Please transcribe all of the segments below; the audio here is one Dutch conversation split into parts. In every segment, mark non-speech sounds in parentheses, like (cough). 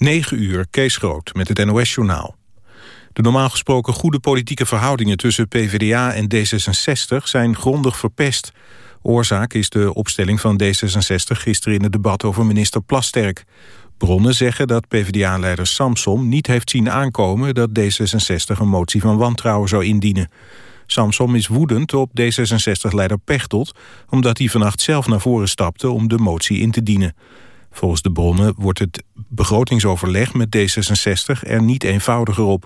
9 uur, Kees Groot, met het NOS-journaal. De normaal gesproken goede politieke verhoudingen tussen PvdA en D66 zijn grondig verpest. Oorzaak is de opstelling van D66 gisteren in het debat over minister Plasterk. Bronnen zeggen dat PvdA-leider Samsom niet heeft zien aankomen dat D66 een motie van wantrouwen zou indienen. Samsom is woedend op D66-leider Pechtold... omdat hij vannacht zelf naar voren stapte om de motie in te dienen. Volgens de bronnen wordt het begrotingsoverleg met D66 er niet eenvoudiger op.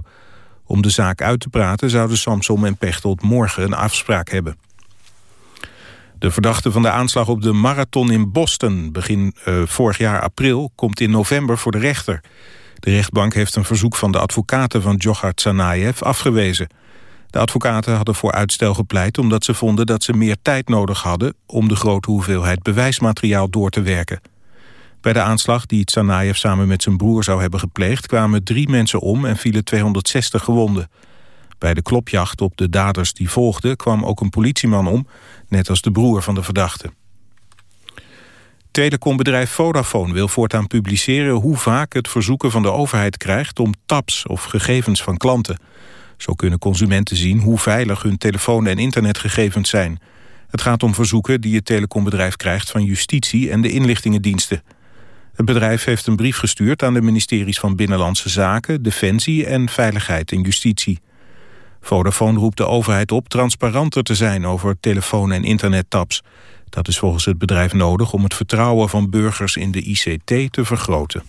Om de zaak uit te praten zouden Samsom en Pechtold morgen een afspraak hebben. De verdachte van de aanslag op de marathon in Boston begin uh, vorig jaar april komt in november voor de rechter. De rechtbank heeft een verzoek van de advocaten van Djokhar Tsarnaev afgewezen. De advocaten hadden voor uitstel gepleit omdat ze vonden dat ze meer tijd nodig hadden om de grote hoeveelheid bewijsmateriaal door te werken. Bij de aanslag die Tsarnaev samen met zijn broer zou hebben gepleegd... kwamen drie mensen om en vielen 260 gewonden. Bij de klopjacht op de daders die volgden kwam ook een politieman om... net als de broer van de verdachte. Telecombedrijf Vodafone wil voortaan publiceren hoe vaak het verzoeken van de overheid krijgt om tabs of gegevens van klanten. Zo kunnen consumenten zien hoe veilig hun telefoon- en internetgegevens zijn. Het gaat om verzoeken die het telecombedrijf krijgt van justitie en de inlichtingendiensten. Het bedrijf heeft een brief gestuurd aan de ministeries van Binnenlandse Zaken, Defensie en Veiligheid en Justitie. Vodafone roept de overheid op transparanter te zijn over telefoon- en internettabs. Dat is volgens het bedrijf nodig om het vertrouwen van burgers in de ICT te vergroten.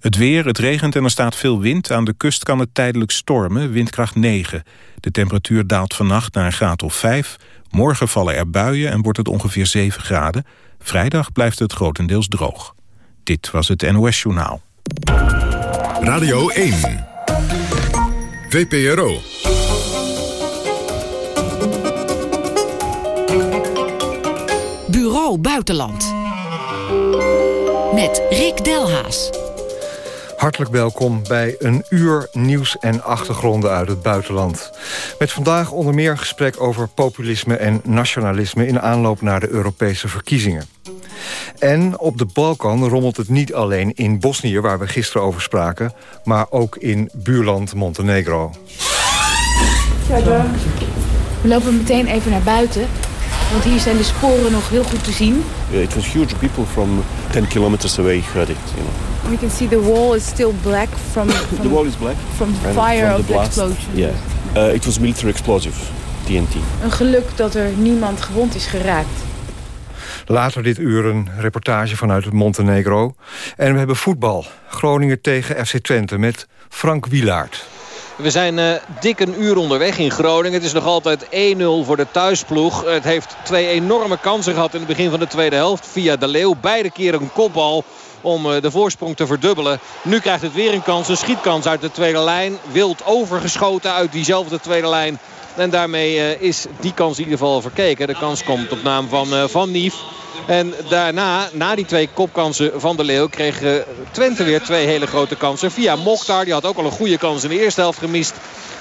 Het weer, het regent en er staat veel wind. Aan de kust kan het tijdelijk stormen, windkracht 9. De temperatuur daalt vannacht naar een graad of 5. Morgen vallen er buien en wordt het ongeveer 7 graden. Vrijdag blijft het grotendeels droog. Dit was het NOS Journaal. Radio 1. VPRO. Bureau Buitenland. Met Rick Delhaas. Hartelijk welkom bij een uur nieuws en achtergronden uit het buitenland. Met vandaag onder meer gesprek over populisme en nationalisme... in aanloop naar de Europese verkiezingen. En op de Balkan rommelt het niet alleen in Bosnië... waar we gisteren over spraken, maar ook in buurland Montenegro. We lopen meteen even naar buiten. Want hier zijn de sporen nog heel goed te zien. Yeah, it was huge. People from 10 kilometers away heard it. You know. We can see the wall is still black from, from the wall is black from fire from of the explosion. Yeah, uh, it was military explosive, TNT. Een geluk dat er niemand gewond is geraakt. Later dit uur een reportage vanuit Montenegro. En we hebben voetbal. Groningen tegen FC Twente met Frank Wielaert. We zijn uh, dik een uur onderweg in Groningen. Het is nog altijd 1-0 voor de thuisploeg. Het heeft twee enorme kansen gehad in het begin van de tweede helft. Via de Leeuw. Beide keren een kopbal om uh, de voorsprong te verdubbelen. Nu krijgt het weer een kans. Een schietkans uit de tweede lijn. Wild overgeschoten uit diezelfde tweede lijn. En daarmee uh, is die kans in ieder geval verkeken. De kans komt op naam van Van Nief. En daarna, na die twee kopkansen van de Leeuw... kreeg Twente weer twee hele grote kansen. Via Mokhtar, die had ook al een goede kans in de eerste helft gemist...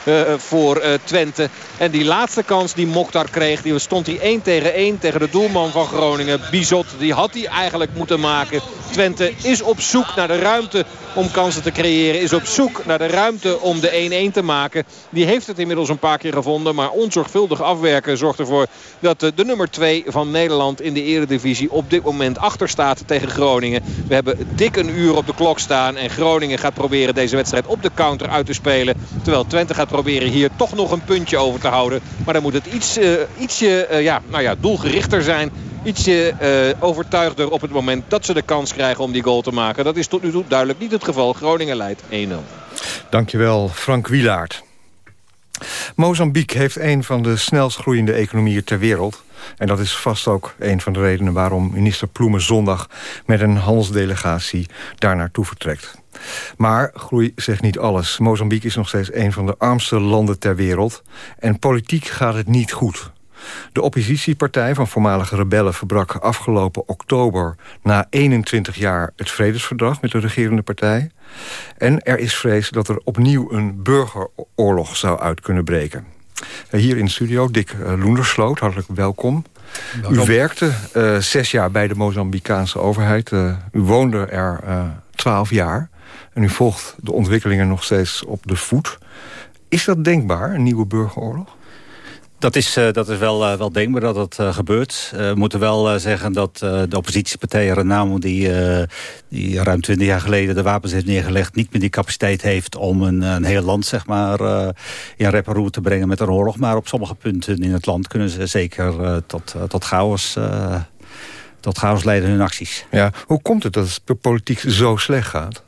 Uh, voor uh, Twente. En die laatste kans die Mokhtar kreeg, die stond hij 1 tegen 1 tegen de doelman van Groningen. Bizot, die had hij eigenlijk moeten maken. Twente is op zoek naar de ruimte om kansen te creëren. Is op zoek naar de ruimte om de 1-1 te maken. Die heeft het inmiddels een paar keer gevonden. Maar onzorgvuldig afwerken zorgt ervoor dat de nummer 2 van Nederland in de eredivisie op dit moment achter staat tegen Groningen. We hebben dik een uur op de klok staan. En Groningen gaat proberen deze wedstrijd op de counter uit te spelen. Terwijl Twente gaat proberen hier toch nog een puntje over te houden. Maar dan moet het iets, uh, ietsje uh, ja, nou ja, doelgerichter zijn. Ietsje uh, overtuigder op het moment dat ze de kans krijgen om die goal te maken. Dat is tot nu toe duidelijk niet het geval. Groningen leidt 1-0. Dankjewel, Frank Wielaert. Mozambique heeft een van de snelst groeiende economieën ter wereld. En dat is vast ook een van de redenen waarom minister Ploemen zondag... met een handelsdelegatie daar naartoe vertrekt. Maar groei zegt niet alles. Mozambique is nog steeds een van de armste landen ter wereld. En politiek gaat het niet goed. De oppositiepartij van voormalige rebellen verbrak afgelopen oktober... na 21 jaar het vredesverdrag met de regerende partij. En er is vrees dat er opnieuw een burgeroorlog zou uit kunnen breken. Hier in de studio Dick Loendersloot, hartelijk welkom. U werkte uh, zes jaar bij de Mozambicaanse overheid. Uh, u woonde er twaalf jaar. En u volgt de ontwikkelingen nog steeds op de voet. Is dat denkbaar, een nieuwe burgeroorlog? Dat is, uh, dat is wel, uh, wel denkbaar dat dat uh, gebeurt. we moeten wel zeggen dat de oppositiepartij Renamo... Die, die ruim twintig jaar geleden de wapens heeft neergelegd... niet meer die capaciteit heeft om een, een heel land zeg maar, in rep te brengen met een oorlog. Maar op sommige punten in het land kunnen ze zeker tot, tot chaos... tot chaos leiden hun acties. Ja, hoe komt het dat het politiek zo slecht gaat?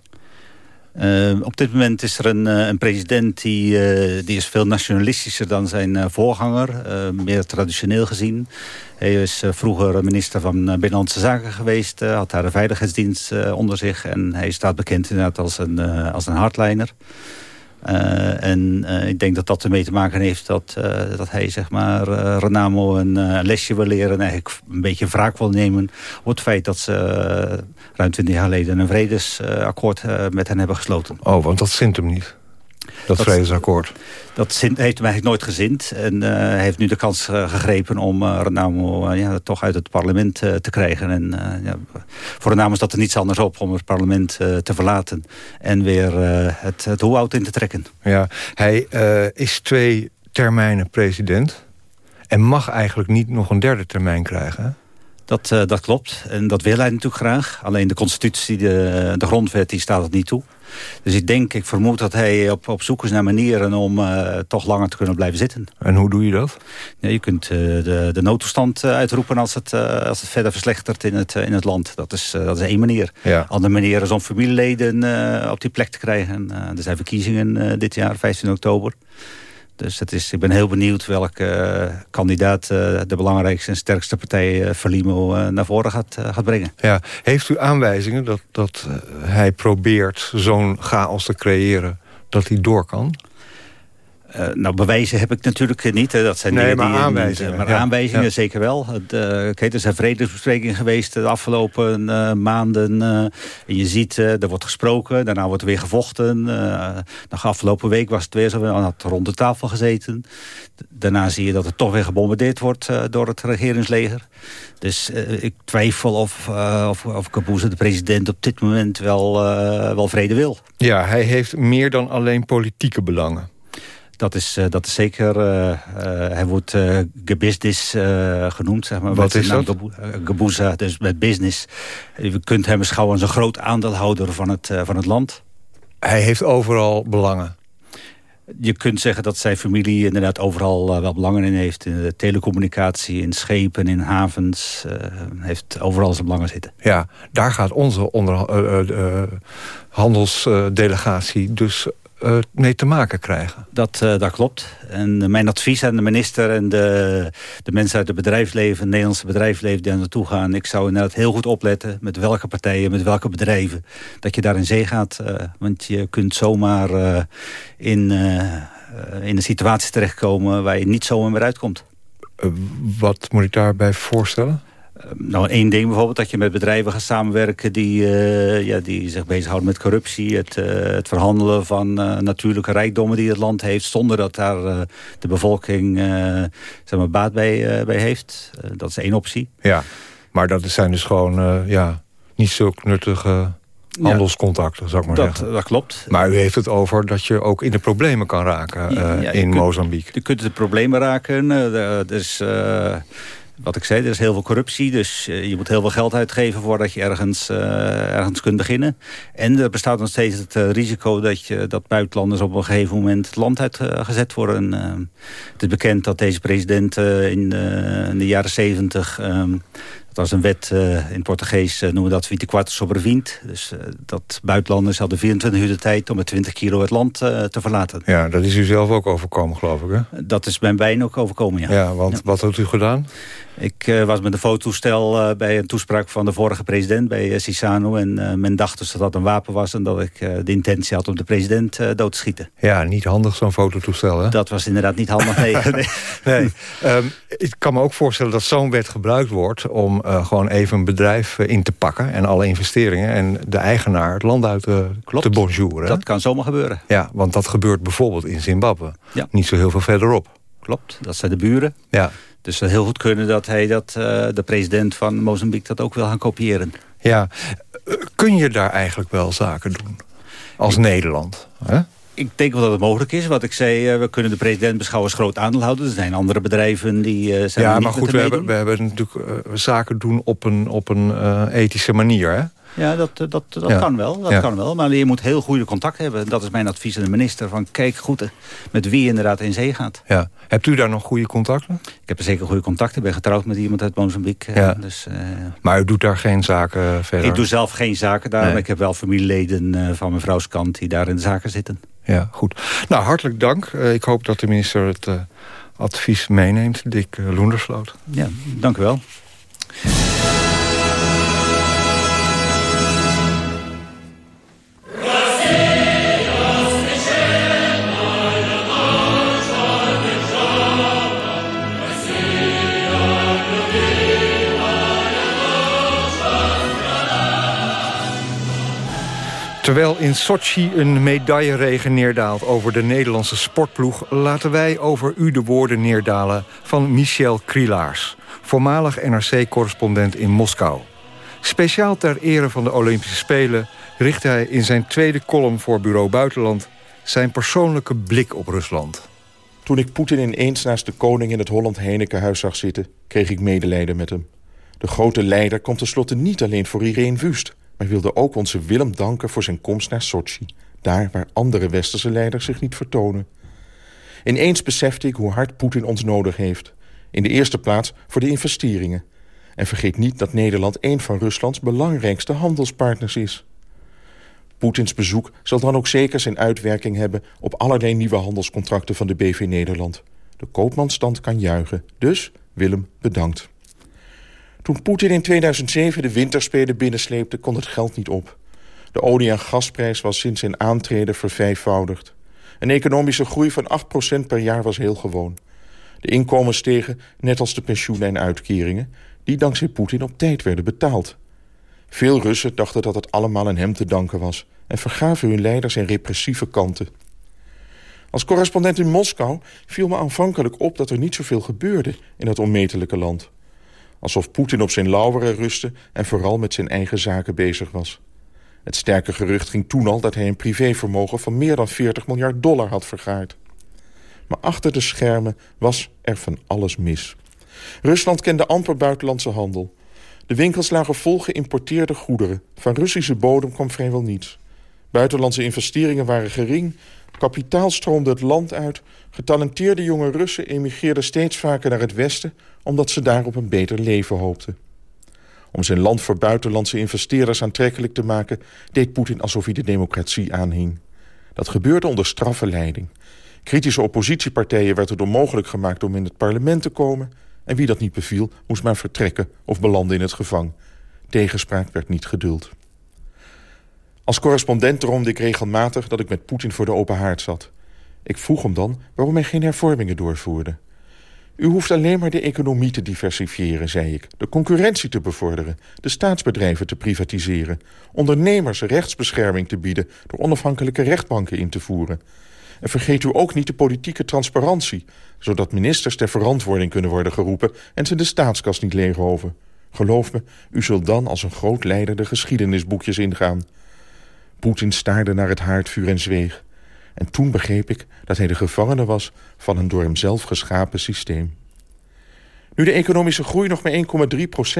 Uh, op dit moment is er een, uh, een president die, uh, die is veel nationalistischer dan zijn voorganger. meer traditioneel gezien. Hij is vroeger minister van Binnenlandse Zaken geweest. had daar de veiligheidsdienst onder zich. En hij staat bekend inderdaad als een, als een hardliner. En ik denk dat dat ermee te maken heeft dat, dat hij zeg maar, Renamo een lesje wil leren... en eigenlijk een beetje wraak wil nemen op het feit dat ze ruim 20 jaar geleden... een vredesakkoord met hen hebben gesloten. Oh, want dat zint hem niet dat, dat vredesakkoord. Dat heeft hem eigenlijk nooit gezind. En uh, heeft nu de kans uh, gegrepen om uh, Renamo ja, toch uit het parlement te krijgen. En ja, voor Renamo is dat er niets anders op om het parlement te verlaten. En weer het, het hoe in te trekken. Ja, hij is twee termijnen president. En mag eigenlijk niet nog een derde termijn krijgen. Dat, dat klopt. En dat wil hij natuurlijk graag. Alleen de constitutie, de, de grondwet, die staat het niet toe. Dus ik denk, ik vermoed dat hij op, op zoek is naar manieren om uh, toch langer te kunnen blijven zitten. En hoe doe je dat? Ja, je kunt uh, de, de noodtoestand uitroepen als het, als het verder verslechtert in het, in het land. Dat is, dat is één manier. Ja. Andere manier is om familieleden op die plek te krijgen. er zijn verkiezingen dit jaar, 15 oktober. Dus het is, ik ben heel benieuwd welke uh, kandidaat uh, de belangrijkste en sterkste partij uh, Verlimo naar voren gaat, gaat brengen. Ja. Heeft u aanwijzingen dat, dat hij probeert zo'n chaos te creëren dat hij door kan? Uh, nou, bewijzen heb ik natuurlijk niet. Hè. Dat zijn nee, maar aanwijzingen. maar aanwijzingen ja. zeker wel. De, kijk, er zijn vredesbesprekingen geweest de afgelopen uh, maanden. Uh, en je ziet, er wordt gesproken. Daarna wordt er weer gevochten. nog afgelopen week was het weer zo. Had rond de tafel gezeten. Daarna zie je dat er toch weer gebombardeerd wordt door het regeringsleger. Dus ik twijfel of, of, of Kabouze, de president, op dit moment wel, wel vrede wil. Ja, hij heeft meer dan alleen politieke belangen. Dat is, uh, dat is zeker, uh, uh, hij wordt gebusiness genoemd. Zeg maar, Wat is dat? Gebuza, dus met business. Je kunt hem beschouwen als een groot aandeelhouder van het, van het land. Hij heeft overal belangen. Je kunt zeggen dat zijn familie inderdaad overal wel belangen in heeft. In de telecommunicatie, in schepen, in havens. heeft overal zijn belangen zitten. Ja, daar gaat onze onder, handelsdelegatie dus uh, mee te maken krijgen. Dat, uh, dat klopt. En mijn advies aan de minister en de, de mensen uit het bedrijfsleven... het Nederlandse bedrijfsleven die daar naartoe gaan... ik zou inderdaad heel goed opletten met welke partijen, met welke bedrijven... dat je daar in zee gaat. Want je kunt zomaar in, in een situatie terechtkomen... waar je niet zomaar meer uitkomt. wat moet ik daarbij voorstellen? Ehm, nou, één ding bijvoorbeeld, dat je met bedrijven gaat samenwerken... die, uh, ja, die zich bezighouden met corruptie. Het, uh, het verhandelen van uh, natuurlijke rijkdommen die het land heeft... zonder dat daar de bevolking zeg maar, baat bij, bij heeft. dat is één optie. Ja, maar dat zijn dus gewoon ja, niet zo nuttige handelscontacten, zou ik maar dat, zeggen. Dat klopt. Maar u heeft het over dat je ook in de problemen kan raken ja, in Mozambique. Je kunt de problemen raken. is wat ik zei, er is heel veel corruptie. Dus uh, je moet heel veel geld uitgeven voordat je ergens, uh, ergens kunt beginnen. En er bestaat nog steeds het uh, risico dat, je, dat buitenlanders op een gegeven moment het land uitgezet worden. het is bekend dat deze president in, in, de jaren zeventig... Dat was een wet uh, in Portugees, uh, noemen we dat 24 sobre 20. Dus uh, dat buitenlanders hadden 24 uur de tijd om met 20 kilo het land te verlaten. Ja, dat is u zelf ook overkomen, geloof ik, hè? Dat is mijn wijn ook overkomen, ja. Ja, want ja. wat had u gedaan? Ik was met een fototoestel bij een toespraak van de vorige president, bij Sisano. En men dacht dus dat dat een wapen was en dat ik de intentie had om de president dood te schieten. Ja, niet handig zo'n fototoestel, hè? Dat was inderdaad niet handig, nee. (laughs) nee. nee. Um, ik kan me ook voorstellen dat zo'n wet gebruikt wordt... om gewoon even een bedrijf in te pakken en alle investeringen... en de eigenaar het land uit te bonjouren. Dat kan zomaar gebeuren. Ja, want dat gebeurt bijvoorbeeld in Zimbabwe. Ja. Niet zo heel veel verderop. klopt. Dat zijn de buren. Ja. Dus het zou heel goed kunnen dat hij dat, de president van Mozambique dat ook wil gaan kopiëren. Ja. Kun je daar eigenlijk wel zaken doen? Als Nederland? Hè? Ik denk wel dat het mogelijk is. Wat ik zei, we kunnen de president beschouwen als groot aandeelhouder. Er zijn andere bedrijven die uh, zijn Ja, maar goed, we hebben, we hebben natuurlijk zaken doen op een, op een ethische manier. Hè? Ja, dat, dat, dat kan wel. Dat kan wel. Maar je moet heel goede contact hebben. Dat is mijn advies aan de minister. Van kijk goed met wie je inderdaad in zee gaat. Ja. Hebt u daar nog goede contacten? Ik heb er zeker goede contacten. Ik ben getrouwd met iemand uit Mozambique. Ja. Dus, uh, maar u doet daar geen zaken verder? Ik doe zelf geen zaken daar. Maar ik heb wel familieleden van mijn vrouws kant die daar in de zaken zitten. Ja, goed. Nou, hartelijk dank. Uh, ik hoop dat de minister het advies meeneemt. Dick Loendersloot. Ja, dank u wel. Terwijl in Sochi een medailleregen neerdaalt over de Nederlandse sportploeg... laten wij over u de woorden neerdalen van Michel Krielaars... voormalig NRC-correspondent in Moskou. Speciaal ter ere van de Olympische Spelen... richt hij in zijn tweede column voor Bureau Buitenland... zijn persoonlijke blik op Rusland. Toen ik Poetin ineens naast de koning in het Holland Heinekenhuis zag zitten... kreeg ik medelijden met hem. De grote leider komt tenslotte niet alleen voor Irene Wust maar wilde ook onze Willem danken voor zijn komst naar Sochi. Daar waar andere westerse leiders zich niet vertonen. Ineens besefte ik hoe hard Poetin ons nodig heeft. In de eerste plaats voor de investeringen. En vergeet niet dat Nederland een van Ruslands belangrijkste handelspartners is. Poetins bezoek zal dan ook zeker zijn uitwerking hebben... op allerlei nieuwe handelscontracten van de BV Nederland. De koopmanstand kan juichen. Dus, Willem, bedankt. Toen Poetin in 2007 de winterspelen binnensleepte, kon het geld niet op. De olie- en gasprijs was sinds zijn aantreden vervijfvoudigd. Een economische groei van 8% per jaar was heel gewoon. De inkomens stegen, net als de pensioenen en uitkeringen... die dankzij Poetin op tijd werden betaald. Veel Russen dachten dat het allemaal aan hem te danken was... en vergaven hun leiders in repressieve kanten. Als correspondent in Moskou viel me aanvankelijk op dat er niet zoveel gebeurde... in dat onmetelijke land. Alsof Poetin op zijn lauweren rustte en vooral met zijn eigen zaken bezig was. Het sterke gerucht ging toen al dat hij een privévermogen van meer dan 40 miljard dollar had vergaard. Maar achter de schermen was er van alles mis. Rusland kende amper buitenlandse handel. De winkels lagen vol geïmporteerde goederen. Van Russische bodem kwam vrijwel niets. Buitenlandse investeringen waren gering. Kapitaal stroomde het land uit. Getalenteerde jonge Russen emigreerden steeds vaker naar het westen omdat ze daar op een beter leven hoopten. Om zijn land voor buitenlandse investeerders aantrekkelijk te maken... deed Poetin alsof hij de democratie aanhing. Dat gebeurde onder straffe leiding. Kritische oppositiepartijen werden het onmogelijk gemaakt om in het parlement te komen... en wie dat niet beviel, moest maar vertrekken of belanden in het gevang. Tegenspraak werd niet geduld. Als correspondent droomde ik regelmatig dat ik met Poetin voor de open haard zat. Ik vroeg hem dan waarom hij geen hervormingen doorvoerde. U hoeft alleen maar de economie te diversifiëren, zei ik. De concurrentie te bevorderen. De staatsbedrijven te privatiseren. Ondernemers rechtsbescherming te bieden... door onafhankelijke rechtbanken in te voeren. En vergeet u ook niet de politieke transparantie... zodat ministers ter verantwoording kunnen worden geroepen... en ze de staatskas niet leeghoven. Geloof me, u zult dan als een groot leider de geschiedenisboekjes ingaan. Poetin staarde naar het haardvuur en zweeg. En toen begreep ik dat hij de gevangene was van een door hemzelf geschapen systeem. Nu de economische groei nog maar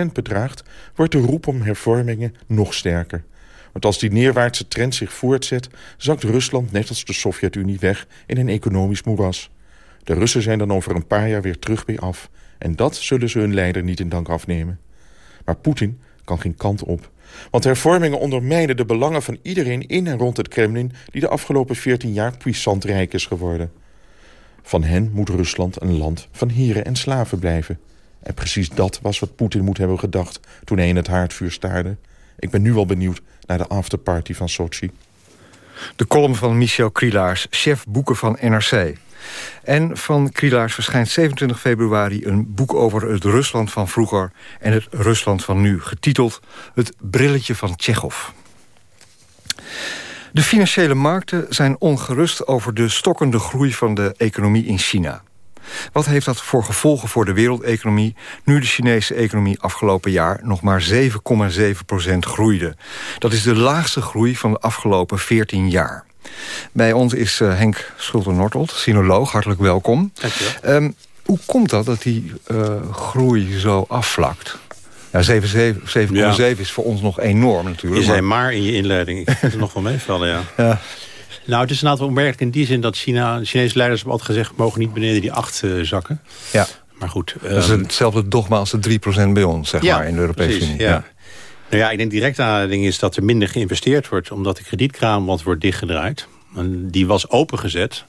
1,3% bedraagt... wordt de roep om hervormingen nog sterker. Want als die neerwaartse trend zich voortzet... zakt Rusland net als de Sovjet-Unie weg in een economisch moeras. De Russen zijn dan over een paar jaar weer terug bij af. En dat zullen ze hun leider niet in dank afnemen. Maar Poetin kan geen kant op. Want hervormingen ondermijnen de belangen van iedereen in en rond het Kremlin... die de afgelopen 14 jaar puissant rijk is geworden. Van hen moet Rusland een land van heren en slaven blijven. En precies dat was wat Poetin moet hebben gedacht toen hij in het haardvuur staarde. Ik ben nu al benieuwd naar de afterparty van Sochi. De column van Michel Krielaars, chef boeken van NRC. En van Krielaars verschijnt 27 februari een boek over het Rusland van vroeger... en het Rusland van nu, getiteld Het brilletje van Tsjechov. De financiële markten zijn ongerust over de stokkende groei van de economie in China. Wat heeft dat voor gevolgen voor de wereldeconomie... nu de Chinese economie afgelopen jaar nog maar 7,7% groeide? Dat is de laagste groei van de afgelopen 14 jaar. Bij ons is uh, Henk Schulte-Nortold, sinoloog. Hartelijk welkom. Dankjewel. Um, hoe komt dat dat die uh, groei zo afvlakt? Ja, 7,7 is voor ons nog enorm natuurlijk. Je zei maar in je inleiding. Ik vind het nog wel meevallen, ja. (laughs) ja. Nou, het is een aantal opmerkelijk in die zin dat China... Chinese leiders hebben altijd gezegd... mogen niet beneden die 8 uh, zakken. Ja. Maar goed. Dat is um, hetzelfde dogma als de 3% bij ons, zeg ja, maar, in de Europese precies, Unie. Ja. Nou ja, ik denk direct aanleiding is dat er minder geïnvesteerd wordt... omdat de kredietkraan wat wordt dichtgedraaid. En die was opengezet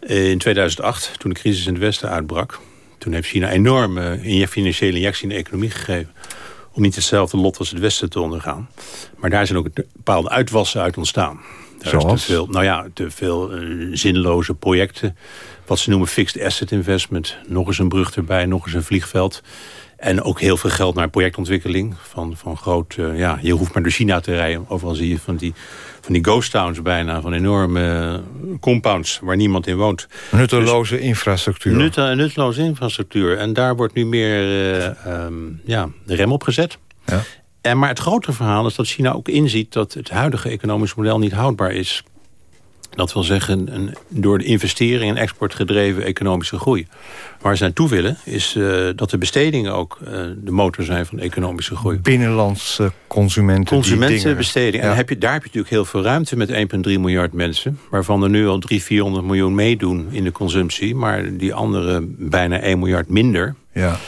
in 2008, toen de crisis in het Westen uitbrak. Toen heeft China enorm uh, financiële injectie in de economie gegeven om niet hetzelfde lot als het Westen te ondergaan. Maar daar zijn ook bepaalde uitwassen uit ontstaan. Daar Zoals? Te veel, nou ja, te veel uh, zinloze projecten. Wat ze noemen fixed asset investment. Nog eens een brug erbij, nog eens een vliegveld. En ook heel veel geld naar projectontwikkeling. Van, van groot, uh, ja, je hoeft maar door China te rijden. Overal zie je van die, van die ghost towns bijna. Van enorme uh, compounds waar niemand in woont. Nutteloze dus, infrastructuur. Nut, nutteloze infrastructuur. En daar wordt nu meer uh, um, ja, de rem op gezet. Ja. En, maar het grotere verhaal is dat China ook inziet... dat het huidige economisch model niet houdbaar is. Dat wil zeggen, een door de investering en export gedreven economische groei. Waar ze naartoe willen, is uh, dat de bestedingen ook uh, de motor zijn van economische groei. Binnenlandse consumenten. Consumentenbesteding. En Ja. heb je, daar heb je natuurlijk heel veel ruimte met 1,3 miljard mensen. Waarvan er nu al 300, 400 miljoen meedoen in de consumptie. Maar die andere bijna 1 miljard minder. Ja.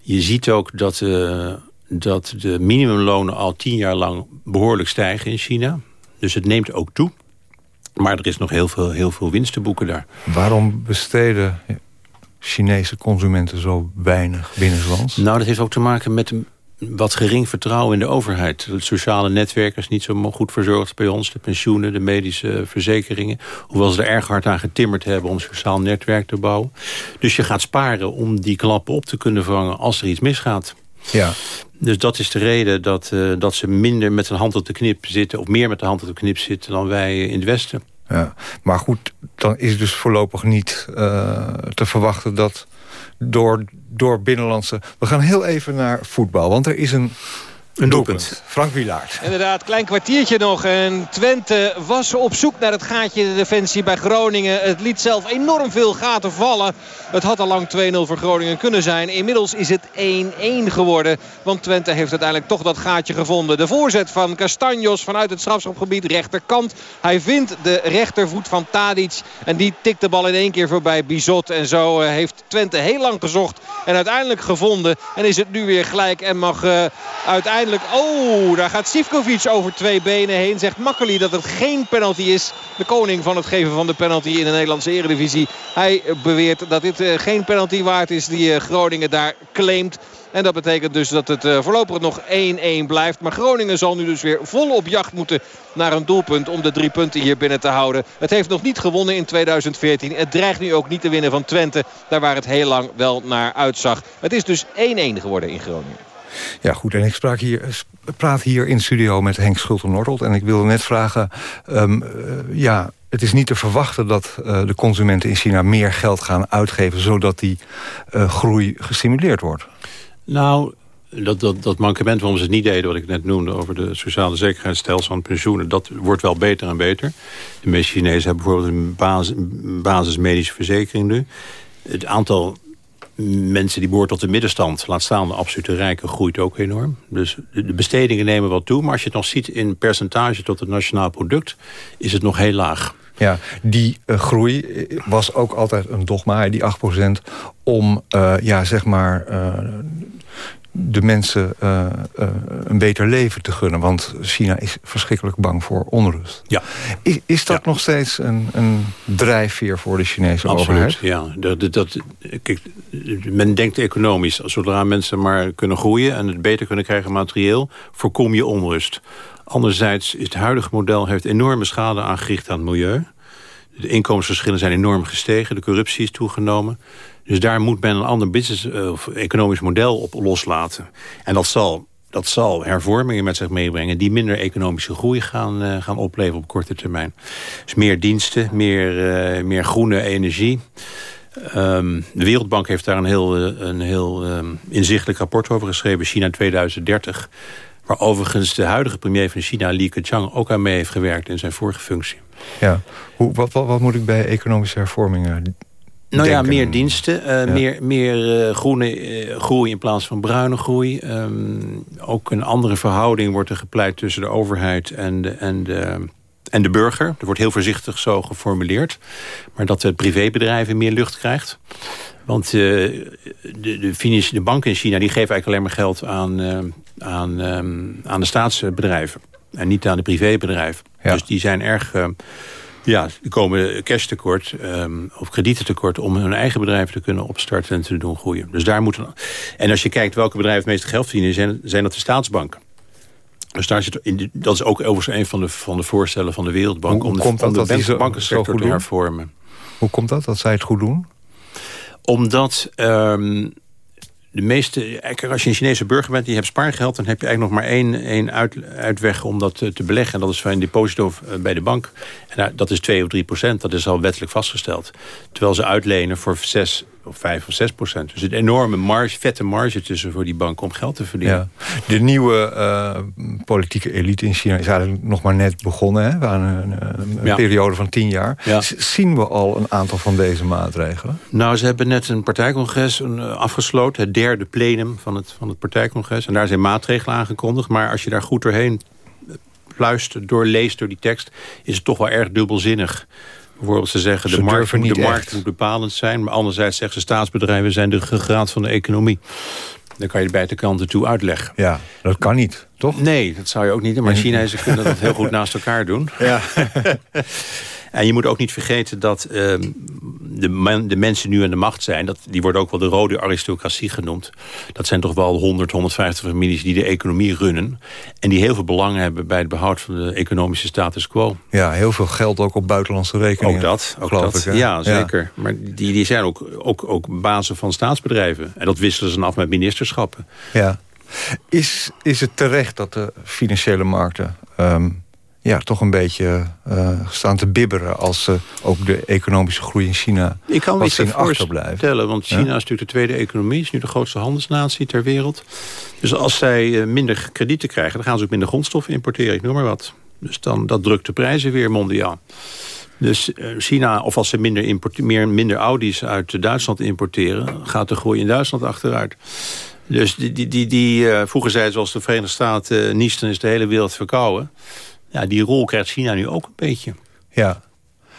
Je ziet ook dat, uh, dat de minimumlonen al 10 jaar lang behoorlijk stijgen in China. Dus het neemt ook toe. Maar er is nog heel veel, heel veel winst te boeken daar. Waarom besteden Chinese consumenten zo weinig binnenlands? Nou, dat heeft ook te maken met een wat gering vertrouwen in de overheid. Het sociale netwerk is niet zo goed verzorgd bij ons. De pensioenen, de medische verzekeringen. Hoewel ze er erg hard aan getimmerd hebben om een sociaal netwerk te bouwen. Dus je gaat sparen om die klappen op te kunnen vangen als er iets misgaat. Ja. Dus dat is de reden dat, uh, dat ze minder met een hand op de knip zitten... of meer met de hand op de knip zitten dan wij in het Westen. Ja, maar goed, dan is dus voorlopig niet uh, te verwachten dat door, door binnenlandse... We gaan heel even naar voetbal, want er is een, een doelpunt. Frank Wilaert. Inderdaad, klein kwartiertje nog. En Twente was op zoek naar het gaatje in de defensie bij Groningen. Het liet zelf enorm veel gaten vallen. Het had al lang 2-0 voor Groningen kunnen zijn. Inmiddels is het 1-1 geworden. Want Twente heeft uiteindelijk toch dat gaatje gevonden. De voorzet van Castanjos vanuit het strafschopgebied rechterkant. Hij vindt de rechtervoet van Tadic. En die tikt de bal in één keer voorbij Bizot. En zo heeft Twente heel lang gezocht. En uiteindelijk gevonden. En is het nu weer gelijk. En mag uh, uiteindelijk... Oh, daar gaat Sivkovic over twee benen heen. Zegt Makkeli dat het geen penalty is. De koning van het geven van de penalty in de Nederlandse eredivisie. Hij beweert dat dit uh, geen penalty waard is die uh, Groningen daar claimt. En dat betekent dus dat het uh, voorlopig nog 1-1 blijft. Maar Groningen zal nu dus weer vol op jacht moeten naar een doelpunt om de drie punten hier binnen te houden. Het heeft nog niet gewonnen in 2014. Het dreigt nu ook niet te winnen van Twente. Daar waar het heel lang wel naar uitzag. Het is dus 1-1 geworden in Groningen. Ja goed, en ik sprak hier, praat hier in studio met Henk Schulte-Nortold. En ik wilde net vragen, um, uh, ja, het is niet te verwachten dat uh, de consumenten in China meer geld gaan uitgeven... zodat die uh, groei gestimuleerd wordt. Nou, dat, dat, dat mankement waarom ze het niet deden, wat ik net noemde... over de sociale zekerheidsstelsel en pensioenen... dat wordt wel beter en beter. De meeste Chinezen hebben bijvoorbeeld een basis, basismedische verzekering nu. Het aantal mensen die behoort tot de middenstand... laat staan de absolute rijken, groeit ook enorm. Dus de bestedingen nemen wel toe. Maar als je het nog ziet in percentage tot het nationaal product... is het nog heel laag. Ja, die uh, groei was ook altijd een dogma, die 8%... om, uh, ja, zeg maar... de mensen uh, uh, een beter leven te gunnen. Want China is verschrikkelijk bang voor onrust. Ja. Is, is dat ja. nog steeds een, een drijfveer voor de Chinese Absoluut, overheid? ja. Dat, dat, kijk, men denkt economisch. Zodra mensen maar kunnen groeien en het beter kunnen krijgen materieel... voorkom je onrust. Anderzijds is het huidige model heeft enorme schade aangericht aan het milieu. De inkomensverschillen zijn enorm gestegen. De corruptie is toegenomen. Dus daar moet men een ander business of economisch model op loslaten. En dat zal, dat zal hervormingen met zich meebrengen... die minder economische groei gaan, uh, gaan opleveren op korte termijn. Dus meer diensten, meer, uh, meer groene energie... Ehm, de Wereldbank heeft daar een heel, eh, een heel ehm, inzichtelijk rapport over geschreven. China 2030. Waar overigens de huidige premier van China, Li Keqiang... ook aan mee heeft gewerkt in zijn vorige functie. Ja. Hoe, wat, wat moet ik bij economische hervormingen nou ja, meer diensten, uh, meer, meer uh, groene uh, groei in plaats van bruine groei. Um, ook een andere verhouding wordt er gepleit tussen de overheid en de, en de, en de burger. Er wordt heel voorzichtig zo geformuleerd. Maar dat de privébedrijven meer lucht krijgt. Want de, de, de banken in China die geven eigenlijk alleen maar geld aan, aan, um, aan de staatsbedrijven. En niet aan de privébedrijven. Ja. Dus die zijn erg ja, die komen cashtekort um, of tekort om hun eigen bedrijven te kunnen opstarten en te doen groeien. Dus daar moeten. En als je kijkt welke bedrijven het meeste geld verdienen, zijn, zijn dat de staatsbanken. Dus daar zit in, dat is ook overigens een van de, van de voorstellen van de Wereldbank... Hoe, om de, komt dat, om de dat bankensector te hervormen. Hoe komt dat, dat zij het goed doen? Omdat um, de meeste, als je een Chinese burger bent, die hebt spaargeld... dan heb je eigenlijk nog maar één, één uit, uitweg om dat te beleggen. En dat is van een deposito eh, bij de bank. En dat is 2 of 3 procent. Dat is al wettelijk vastgesteld. Terwijl ze uitlenen voor 6 of 5 of 6 procent. Dus een enorme marge, vette marge tussen voor die bank om geld te verdienen. Ja. De nieuwe uh, politieke elite in China is eigenlijk nog maar net begonnen. Hè? Aan een, een ja. periode van 10 jaar. Ja. Zien we al een aantal van deze maatregelen? Nou, ze hebben net een partijcongres uh, afgesloten. Het derde plenum van het, van het partijcongres. En daar zijn maatregelen aangekondigd. Maar als je daar goed doorheen luistert, doorleest door die tekst... is het toch wel erg dubbelzinnig. Bijvoorbeeld ze zeggen ze de markt, niet de markt moet bepalend zijn. Maar anderzijds zeggen ze staatsbedrijven zijn de gegraad van de economie. Dan kan je de beide kanten toe uitleggen. Ja, dat kan niet, toch? Nee, dat zou je ook niet. Maar Chinezen kunnen dat (laughs) heel goed naast elkaar doen. Ja. (laughs) En je moet ook niet vergeten dat uh, de, de, mensen nu aan de macht zijn... Dat, die worden ook wel de rode aristocratie genoemd. Dat zijn toch wel 100, 150 families die de economie runnen. En die heel veel belang hebben bij het behoud van de economische status quo. Ja, heel veel geld ook op buitenlandse rekeningen. Ook dat, ook dat. Ik, ja, zeker. Ja. Maar die, die zijn ook, ook, ook bazen van staatsbedrijven. En dat wisselen ze af met ministerschappen. Ja. Is, is het terecht dat de financiële markten... Um, ja, toch een beetje uh, staan te bibberen... als uh, ook de economische groei in China Ik kan me iets voorstellen, want China ja? is natuurlijk de tweede economie... is nu de grootste handelsnatie ter wereld. Dus als zij uh, minder kredieten krijgen... dan gaan ze ook minder grondstoffen importeren, ik noem maar wat. Dus dan, dat drukt de prijzen weer mondiaal. Dus China, of als ze minder, meer, minder Audi's uit Duitsland importeren... gaat de groei in Duitsland achteruit. Dus die, die, die, die vroeger zeiden zoals de Verenigde Staten... Niesten is de hele wereld verkouden ja, die rol krijgt China nu ook een beetje. Ja.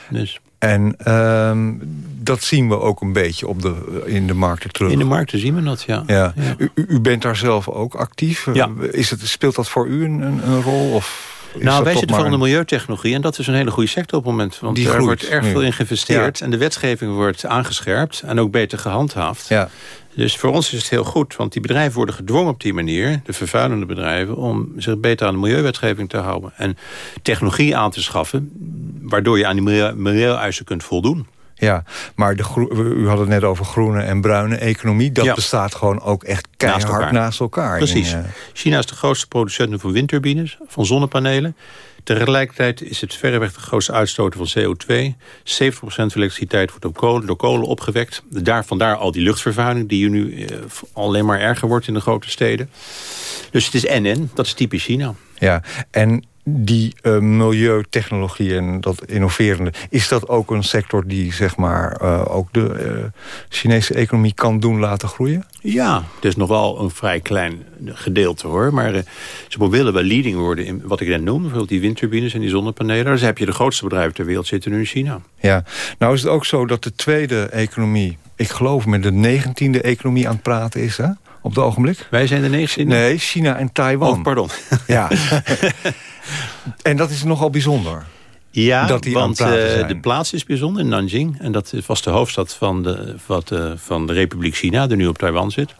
Dus. En um, dat zien we ook een beetje op de, in de markten terug. In de markten zien we dat, ja. ja. ja. U, u, bent daar zelf ook actief. Ja. Is het, speelt dat voor u een, een rol? Of nou, wij zitten vooral in de milieutechnologie. En dat is een hele goede sector op het moment. Want Die er wordt erg nu. veel in geïnvesteerd. En de wetgeving wordt aangescherpt. En ook beter gehandhaafd. Ja. Dus voor ons is het heel goed, want die bedrijven worden gedwongen op die manier... de vervuilende bedrijven, om zich beter aan de milieuwetgeving te houden. En technologie aan te schaffen, waardoor je aan die milieu milieueisen kunt voldoen. Ja, maar de u had het net over groene en bruine economie. Dat ja. bestaat gewoon ook echt keihard naast elkaar. Naast elkaar Precies. In, uh... China is de grootste producent van windturbines, van zonnepanelen. Tegelijkertijd is het verreweg de grootste uitstoter van CO2. 70% van elektriciteit wordt door kolen, door kolen opgewekt. Daar, vandaar al die luchtvervuiling die nu uh, alleen maar erger wordt in de grote steden. Dus het is en-en, dat is typisch China. Ja, en die uh, milieutechnologie en dat innoverende... is dat ook een sector die zeg maar, uh, ook de uh, Chinese economie kan doen laten groeien? Ja, het is nog wel een vrij klein gedeelte hoor. Maar ze willen wel leading worden in wat ik net noem. Bijvoorbeeld die windturbines en die zonnepanelen. Dus heb je de grootste bedrijven ter wereld zitten nu in China. Ja, nou is het ook zo dat de tweede economie... ik geloof met de negentiende economie aan het praten is... Hè? op het ogenblik. Wij zijn de negentiende? Nee, China en Taiwan. Oh, pardon. Ja. (laughs) en dat is nogal bijzonder. Ja, dat want uh, zijn. de plaats is bijzonder in Nanjing. En dat was de hoofdstad van de, wat, uh, van de Republiek China, die nu op Taiwan zit.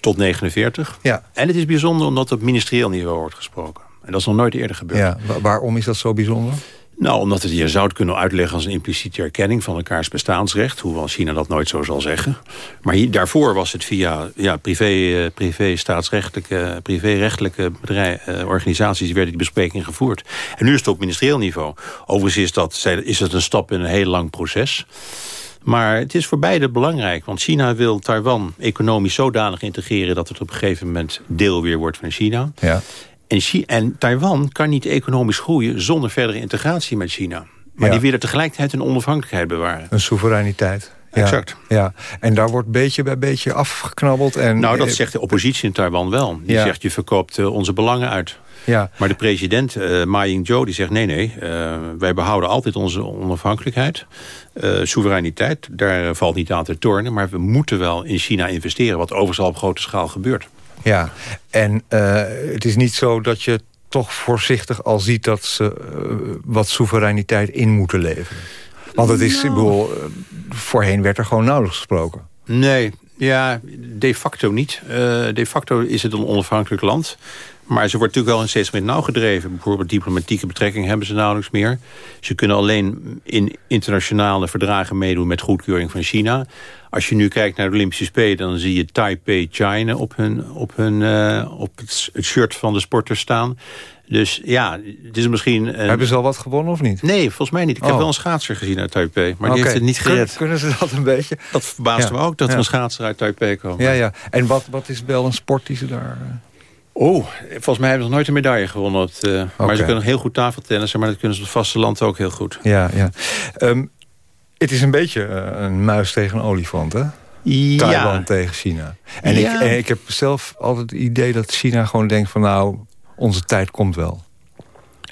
Tot 49. Ja. En het is bijzonder omdat op ministerieel niveau wordt gesproken. En dat is nog nooit eerder gebeurd. Ja, waarom is dat zo bijzonder? Nou, omdat het je zou kunnen uitleggen als een impliciete erkenning van elkaars bestaansrecht. Hoewel China dat nooit zo zal zeggen. Maar hier, daarvoor was het via ja, privé, privé staatsrechtelijke, privérechtelijke uh, organisaties werden die bespreking gevoerd. En nu is het op ministerieel niveau. Overigens is dat, is het een stap in een heel lang proces. Maar het is voor beide belangrijk. Want China wil Taiwan economisch zodanig integreren... dat het op een gegeven moment deel weer wordt van China. Ja. En, Chi en Taiwan kan niet economisch groeien zonder verdere integratie met China. Maar Ja. die willen tegelijkertijd hun onafhankelijkheid bewaren. Een soevereiniteit. Ja, Exact. Ja. En daar wordt beetje bij beetje afgeknabbeld. En, Nou, dat eh, zegt de oppositie in Taiwan wel. Die Ja. zegt, je verkoopt eh, onze belangen uit. Ja. Maar de president, eh Ma Ying-jeou, die zegt... nee, nee, wij behouden altijd onze onafhankelijkheid. Soevereiniteit, daar valt niet aan te tornen. Maar we moeten wel in China investeren... wat overigens al op grote schaal gebeurt. Ja, en eh, het is niet zo dat je toch voorzichtig al ziet... dat ze eh, wat soevereiniteit in moeten leveren. Want het is, ik bedoel, eh, voorheen werd er gewoon nauwelijks gesproken. Nee, ja, de facto niet. De facto is het een onafhankelijk land. Maar ze wordt natuurlijk wel steeds meer nauw gedreven. Bijvoorbeeld diplomatieke betrekkingen hebben ze nauwelijks meer. Ze kunnen alleen in internationale verdragen meedoen met goedkeuring van China. Als je nu kijkt naar de Olympische Spelen... dan zie je Taipei China op, hun, op, hun, eh, op het, het shirt van de sporters staan. Dus ja, het is misschien... een- Hebben ze al wat gewonnen of niet? Nee, volgens mij niet. Ik heb Oh. wel een schaatser gezien uit Taipei. Maar die heeft het niet gered. Kunnen ze dat een beetje? Dat verbaasde Ja. me ook, dat er een schaatser uit Taipei komen. Ja, ja. En wat, wat is wel een sport die ze daar... Oh, volgens mij hebben ze nog nooit een medaille gewonnen. Op eh, Maar ze kunnen heel goed tafeltennissen, maar dat kunnen ze op het vasteland ook heel goed. Ja, ja. Ehm, het is een beetje eh, een muis tegen een olifant, hè? Taiwan tegen China. En, Ja. ik, en ik heb zelf altijd het idee dat China gewoon denkt van... nou, onze tijd komt wel.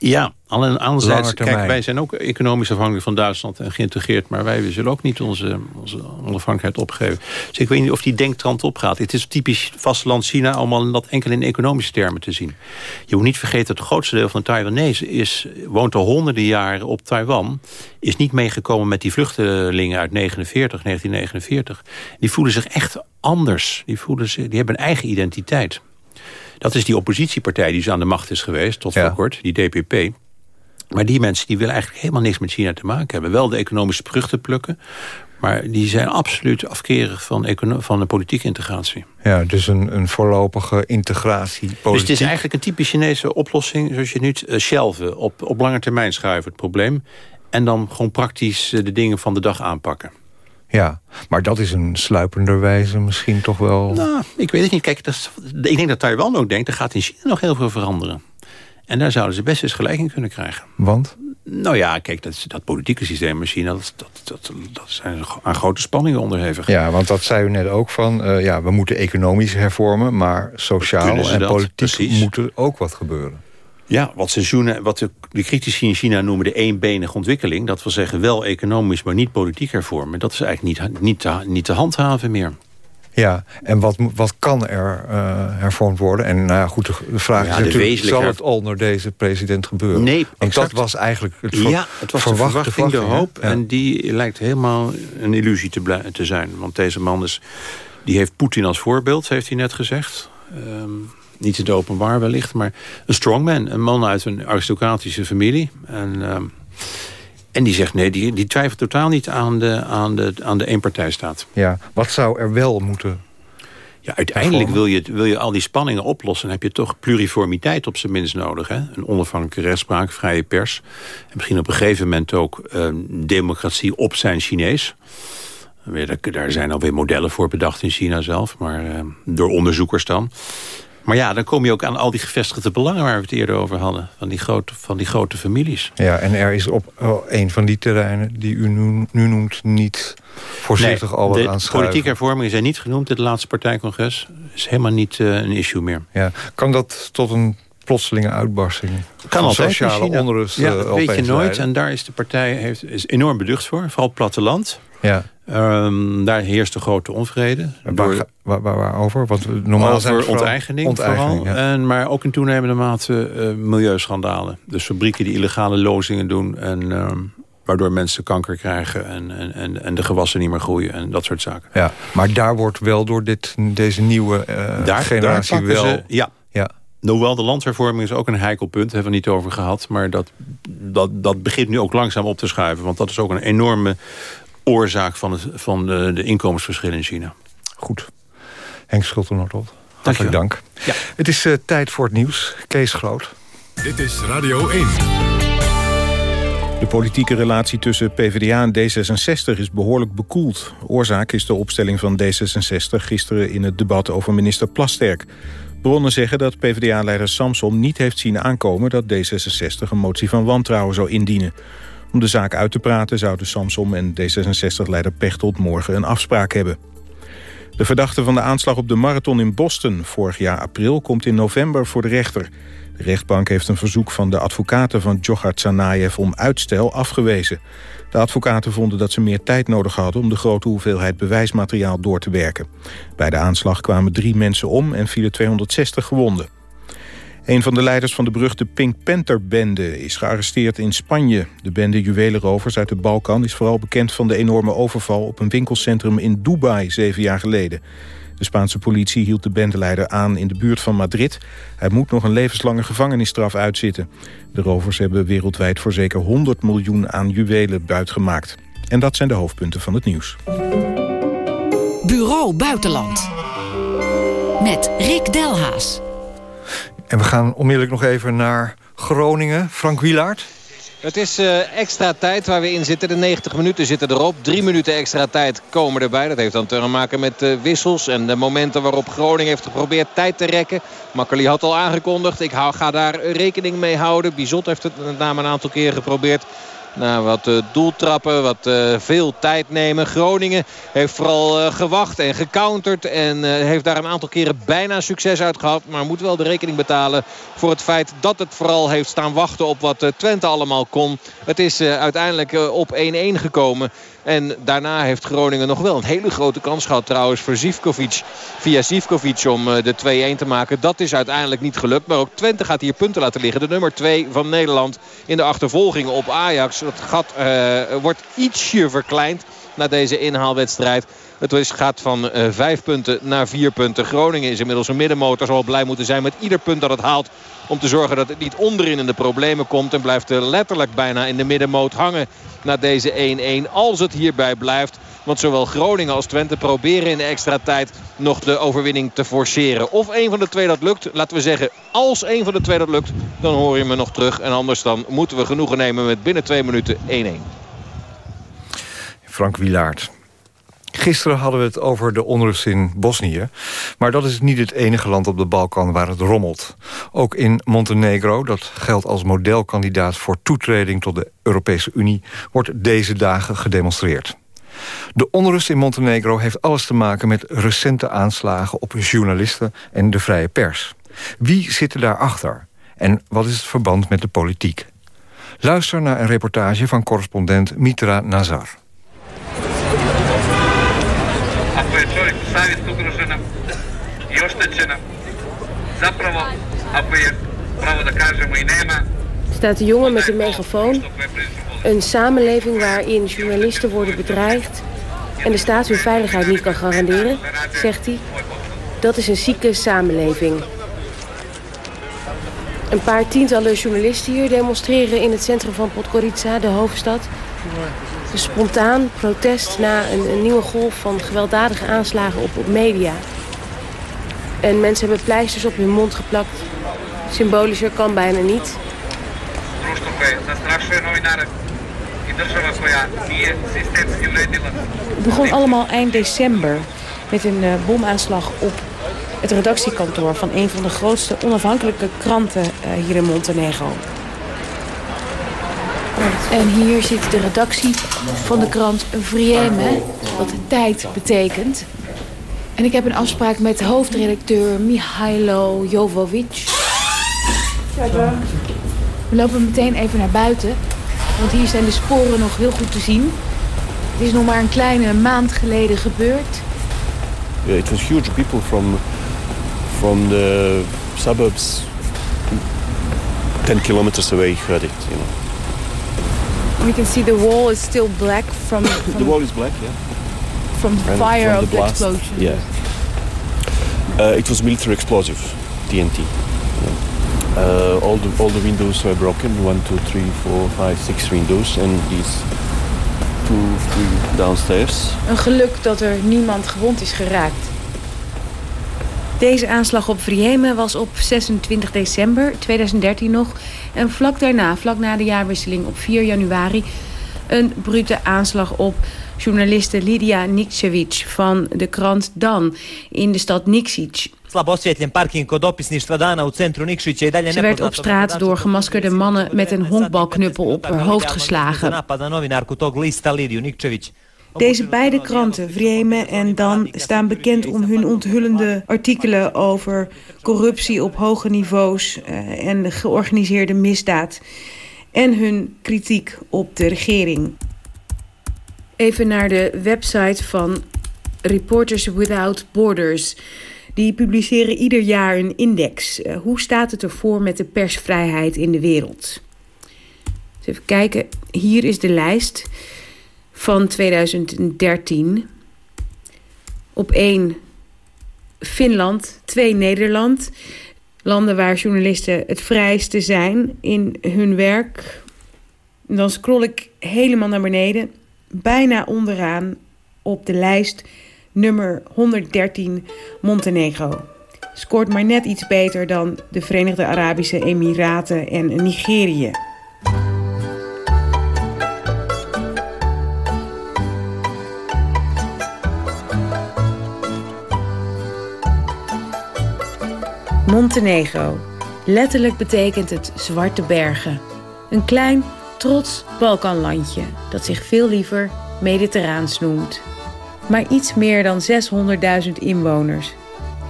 Ja, anderzijds, kijk, wij zijn ook economisch afhankelijk van Duitsland en geïntegreerd, maar wij zullen ook niet onze, onze onafhankelijkheid opgeven. Dus ik weet niet of die denktrand opgaat. Het is typisch vasteland China allemaal dat enkel in economische termen te zien. Je moet niet vergeten dat het grootste deel van de Taiwanese is, woont al honderden jaren op Taiwan, is niet meegekomen met die vluchtelingen uit 49, 1949. Die voelen zich echt anders. Die, voelen zich, die hebben een eigen identiteit. Dat is die oppositiepartij die zo aan de macht is geweest, tot Ja. voor kort, die DPP. Maar die mensen die willen eigenlijk helemaal niks met China te maken hebben. Wel de economische vruchten plukken. Maar die zijn absoluut afkerig van, van de politieke integratie. Ja, dus een, een voorlopige integratie. Dus het is eigenlijk een typisch Chinese oplossing. Zoals je nu uh, shelven, op, op lange termijn schuiven het probleem. En dan gewoon praktisch uh, de dingen van de dag aanpakken. Ja, maar dat is een sluipenderwijze misschien toch wel... Nou, ik weet het niet. Kijk, dat is, ik denk dat Taiwan ook denkt... er gaat in China nog heel veel veranderen. En daar zouden ze best eens gelijk in kunnen krijgen. Want? Nou ja, kijk, dat, dat politieke systeem in China... Dat, dat, dat, dat zijn aan grote spanningen onderhevig. Ja, want dat zei u net ook van... Uh, ja, we moeten economisch hervormen... maar sociaal en politiek Precies. moet er ook wat gebeuren. Ja, wat, seizoenen, wat de, de critici in China noemen de eenbenige ontwikkeling... dat wil zeggen wel economisch, maar niet politiek hervormen... dat is eigenlijk niet, niet, te, niet te handhaven meer. Ja, en wat, wat kan er uh, hervormd worden? En nou ja, goed, de, vraag ja, is natuurlijk... zal het onder deze president gebeuren? Nee, Want dat was eigenlijk het ver, Ja, het was de verwachting, de hoop. Ja. En die lijkt helemaal een illusie te, te zijn. Want deze man is, die heeft Poetin als voorbeeld, heeft hij net gezegd... Um, niet in het openbaar wellicht, maar een strongman. Een man uit een aristocratische familie. En, uh, en die zegt, nee, die, die twijfelt totaal niet aan de, aan de, aan de eenpartijstaat. Ja, wat zou er wel moeten... Ja, uiteindelijk wil je, wil je al die spanningen oplossen... dan heb je toch pluriformiteit op zijn minst nodig. Hè? Een onafhankelijke rechtspraak, vrije pers. En misschien op een gegeven moment ook uh, democratie op zijn Chinees. Daar zijn alweer modellen voor bedacht in China zelf. Maar uh, door onderzoekers dan. Maar ja, dan kom je ook aan al die gevestigde belangen... waar we het eerder over hadden. Van die grote, van die grote families. Ja, en er is op oh, een van die terreinen die u nu, nu noemt... niet voorzichtig nee, al wat aan schuiven. politieke hervormingen zijn niet genoemd... in het laatste partijcongres. is helemaal niet uh, een issue meer. Ja. Kan dat tot een plotselinge uitbarsting? Kan altijd sociale in onrust ja, dat weet je nooit. Leiden. En daar is de partij heeft, is enorm beducht voor. Vooral het platteland. Ja. Um, daar heerst de grote onvrede. Waar, door, waar, waar, waarover? Want normaal over zijn het onteigening, onteigening vooral. Ja. En, maar ook in toenemende mate uh, milieuschandalen. Dus fabrieken die illegale lozingen doen... En, um, waardoor mensen kanker krijgen en, en, en de gewassen niet meer groeien en dat soort zaken. Ja, maar daar wordt wel door dit, deze nieuwe uh, daar, generatie daar wel... Ze, ja. ja. Hoewel de landhervorming is ook een heikel punt, hebben we niet over gehad. Maar dat, dat, dat begint nu ook langzaam op te schuiven. Want dat is ook een enorme oorzaak van, het, van de, de inkomensverschillen in China. Goed. Henk Schulte-Noordholt, Dank hartelijk dank. Ja. Het is uh, tijd voor het nieuws. Kees Groot. Dit is Radio 1. De politieke relatie tussen PvdA en D66 is behoorlijk bekoeld. Oorzaak is de opstelling van D66 gisteren in het debat over minister Plasterk. Bronnen zeggen dat PvdA-leider Samson niet heeft zien aankomen... dat D66 een motie van wantrouwen zou indienen. Om de zaak uit te praten zouden Samson en D66-leider Pechtold morgen een afspraak hebben. De verdachte van de aanslag op de marathon in Boston vorig jaar april... komt in november voor de rechter. De rechtbank heeft een verzoek van de advocaten van Djokhar Tsarnaev om uitstel afgewezen. De advocaten vonden dat ze meer tijd nodig hadden om de grote hoeveelheid bewijsmateriaal door te werken. Bij de aanslag kwamen drie mensen om en vielen 260 gewonden. Een van de leiders van de beruchte Pink Panther-bende is gearresteerd in Spanje. De bende juwelenrovers uit de Balkan is vooral bekend van de enorme overval op een winkelcentrum in Dubai zeven jaar geleden. De Spaanse politie hield de bendeleider aan in de buurt van Madrid. Hij moet nog een levenslange gevangenisstraf uitzitten. De rovers hebben wereldwijd voor zeker 100 miljoen aan juwelen buitgemaakt. En dat zijn de hoofdpunten van het nieuws. Bureau Buitenland. Met Rick Delhaas. En we gaan onmiddellijk nog even naar Groningen. Frank Wielaert. Het is uh, extra tijd waar we in zitten. De 90 minuten zitten erop. Drie minuten extra tijd komen erbij. Dat heeft dan te maken met uh, wissels en de momenten waarop Groningen heeft geprobeerd tijd te rekken. Makkeli had al aangekondigd. Ik ga daar rekening mee houden. Bizot heeft het met name een aantal keer geprobeerd. Na wat uh, doeltrappen, wat uh, veel tijd nemen. Groningen heeft vooral uh, gewacht en gecounterd. En heeft daar een aantal keren bijna succes uit gehad. Maar moet wel de rekening betalen voor het feit dat het vooral heeft staan wachten op wat Twente allemaal kon. Het is uiteindelijk op 1-1 gekomen. En daarna heeft Groningen nog wel een hele grote kans gehad trouwens voor Zivkovic. Via Zivkovic om de 2-1 te maken. Dat is uiteindelijk niet gelukt. Maar ook Twente gaat hier punten laten liggen. De nummer 2 van Nederland in de achtervolging op Ajax. Dat gat uh, wordt ietsje verkleind na deze inhaalwedstrijd. Het gaat van uh, vijf punten naar vier punten. Groningen is inmiddels een middenmotor. Zal blij moeten zijn met ieder punt dat het haalt. Om te zorgen dat het niet onderin in de problemen komt. En blijft letterlijk bijna in de middenmoot hangen na deze 1-1. Als het hierbij blijft. Want zowel Groningen als Twente proberen in de extra tijd nog de overwinning te forceren. Of een van de twee dat lukt. Laten we zeggen, als een van de twee dat lukt, dan hoor je me nog terug. En anders dan moeten we genoegen nemen met binnen twee minuten 1-1. Frank Wilaert. Gisteren hadden we het over de onrust in Bosnië. Maar dat is niet het enige land op de Balkan waar het rommelt. Ook in Montenegro, dat geldt als modelkandidaat... voor toetreding tot de Europese Unie... wordt deze dagen gedemonstreerd. De onrust in Montenegro heeft alles te maken met recente aanslagen... op journalisten en de vrije pers. Wie zit er daarachter? En wat is het verband met de politiek? Luister naar een reportage van correspondent Mitra Nazar. Savjest ugrožena i oštećena, zapravo, ako je pravo da kažemo i nema... Staat de jongen met een megafoon. Een samenleving waarin journalisten worden bedreigd... en de staat hun veiligheid niet kan garanderen, zegt hij. Dat is een zieke samenleving. Een paar tientallen journalisten hier demonstreren in het centrum van Podgorica, de hoofdstad. Een spontaan protest na een, een, nieuwe golf van gewelddadige aanslagen op, op media. En mensen hebben pleisters op hun mond geplakt. Symbolischer kan bijna niet. Het begon allemaal eind december met een uh, bomaanslag op het redactiekantoor van een van de grootste onafhankelijke kranten uh, hier in Montenegro. En hier zit de redactie van de krant Vrieme, wat tijd betekent. En ik heb een afspraak met hoofdredacteur Mihailo Jovovic. We lopen meteen even naar buiten, want hier zijn de sporen nog heel goed te zien. Het is nog maar een kleine maand geleden gebeurd. It was huge people from from the suburbs 10 kilometers away heard it, you know. We can see the wall is still black from, from the wall is black, yeah. From the fire from of the the, blast, explosion. Yeah. Uh, it was military explosive, TNT. Yeah. Uh, all the all the windows were broken. One, two, three, four, five, six windows, and these two, three downstairs. Een geluk dat er niemand gewond is geraakt. Deze aanslag op Vriemen was op 26 december 2013 nog. En vlak daarna, vlak na de jaarwisseling op 4 januari... een brute aanslag op journaliste Lidia Nikcevic van de krant Dan in de stad Niksic. Ze werd op straat door gemaskerde mannen met een honkbalknuppel op haar hoofd geslagen. Deze beide kranten, Vreme en Dan, staan bekend om hun onthullende artikelen over corruptie op hoge niveaus uh, en de georganiseerde misdaad. En hun kritiek op de regering. Even naar de website van Reporters Without Borders. Die publiceren ieder jaar een index. Uh, hoe staat het ervoor met de persvrijheid in de wereld? Dus even kijken, hier is de lijst van 2013. Op 1 Finland, 2 Nederland. Landen waar journalisten het vrijste zijn in hun werk. Dan scroll ik helemaal naar beneden. Bijna onderaan op de lijst nummer 113 Montenegro. Scoort maar net iets beter dan de Verenigde Arabische Emiraten en Nigerië. Montenegro. Letterlijk betekent het zwarte bergen. Een klein, trots Balkanlandje dat zich veel liever Mediterraans noemt. Maar iets meer dan 600.000 inwoners.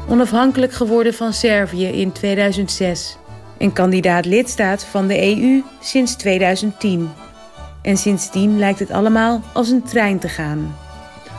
Onafhankelijk geworden van Servië in 2006. En kandidaat lidstaat van de EU sinds 2010. En sindsdien lijkt het allemaal als een trein te gaan.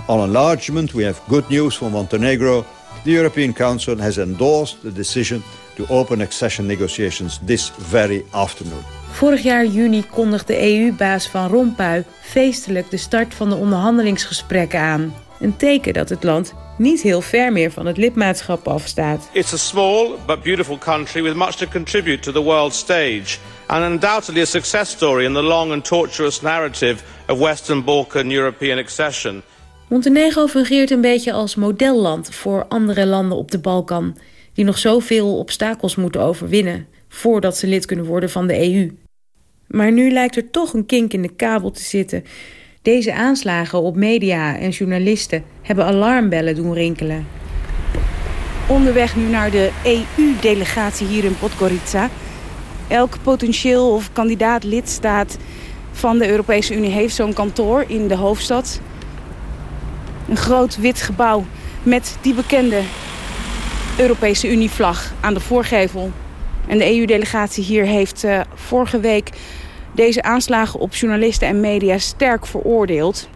On enlargement we have good news for Montenegro the European Council has endorsed the decision to open accession negotiations this very afternoon. Vorig jaar juni kondigde EU-baas Van Rompuy feestelijk de start van de onderhandelingsgesprekken aan. Een teken dat het land niet heel ver meer van het lidmaatschap afstaat. It's a small but beautiful country with much to contribute to the world stage and undoubtedly a success story in the long and tortuous narrative of Western Balkan European accession. Montenegro fungeert een beetje als modelland voor andere landen op de Balkan... die nog zoveel obstakels moeten overwinnen... voordat ze lid kunnen worden van de EU. Maar nu lijkt er toch een kink in de kabel te zitten. Deze aanslagen op media en journalisten hebben alarmbellen doen rinkelen. Onderweg nu naar de EU-delegatie hier in Podgorica. Elk potentieel of kandidaat lidstaat van de Europese Unie heeft zo'n kantoor in de hoofdstad. Een groot wit gebouw met die bekende Europese Unie-vlag aan de voorgevel. En de EU-delegatie hier heeft uh, vorige week deze aanslagen op journalisten en media sterk veroordeeld.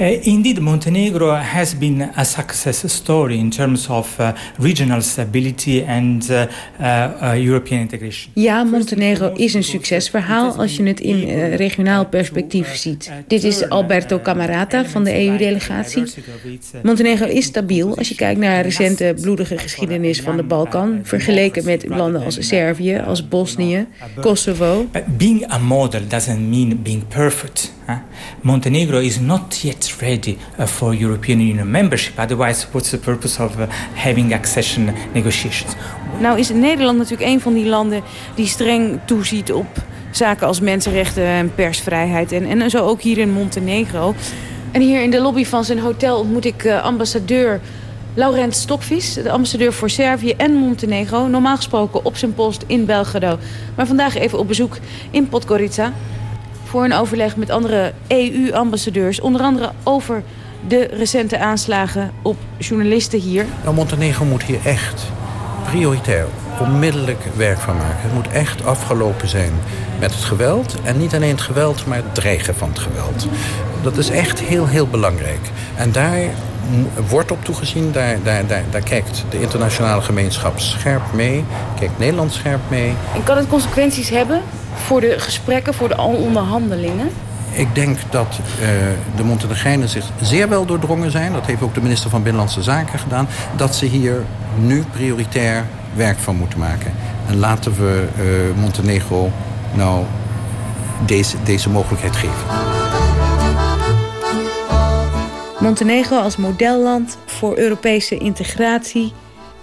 Uh, indeed, Montenegro has been a success story in terms of uh, regional stability and uh, uh European integration. Ja, Montenegro is een succesverhaal als je het in uh, regionaal perspectief ziet. Dit is Alberto Camarata van de EU-delegatie. Montenegro is stabiel als je kijkt naar recente bloedige geschiedenis van de Balkan, vergeleken met landen als Servië, als Bosnië, Kosovo. But being a model doesn't mean being perfect. Huh? Montenegro is not yet ready uh, for European Union membership. Otherwise, what's the purpose of uh, having accession negotiations? Nou is Nederland natuurlijk een van die landen die streng toeziet op zaken als mensenrechten en persvrijheid. En, en zo ook hier in Montenegro. En hier in de lobby van zijn hotel ontmoet ik uh, ambassadeur Laurent Stokvis, de ambassadeur voor Servië en Montenegro. Normaal gesproken op zijn post in Belgrado. Maar vandaag even op bezoek in Podgorica voor een overleg met andere EU-ambassadeurs. Onder andere over de recente aanslagen op journalisten hier. Nou, Montenegro moet hier echt prioritair onmiddellijk werk van maken. Het moet echt afgelopen zijn met het geweld. En niet alleen het geweld, maar het dreigen van het geweld. Dat is echt heel, heel belangrijk. En daar wordt op toegezien. Daar, daar, daar, daar kijkt de internationale gemeenschap scherp mee. Kijkt Nederland scherp mee. En kan het consequenties hebben voor de gesprekken, voor de onderhandelingen? Ik denk dat uh, de Montenegrijnen zich zeer wel doordrongen zijn. Dat heeft ook de minister van Binnenlandse Zaken gedaan. Dat ze hier nu prioritair werk van moeten maken. En laten we uh, Montenegro nou deze, deze mogelijkheid geven. Montenegro als modelland voor Europese integratie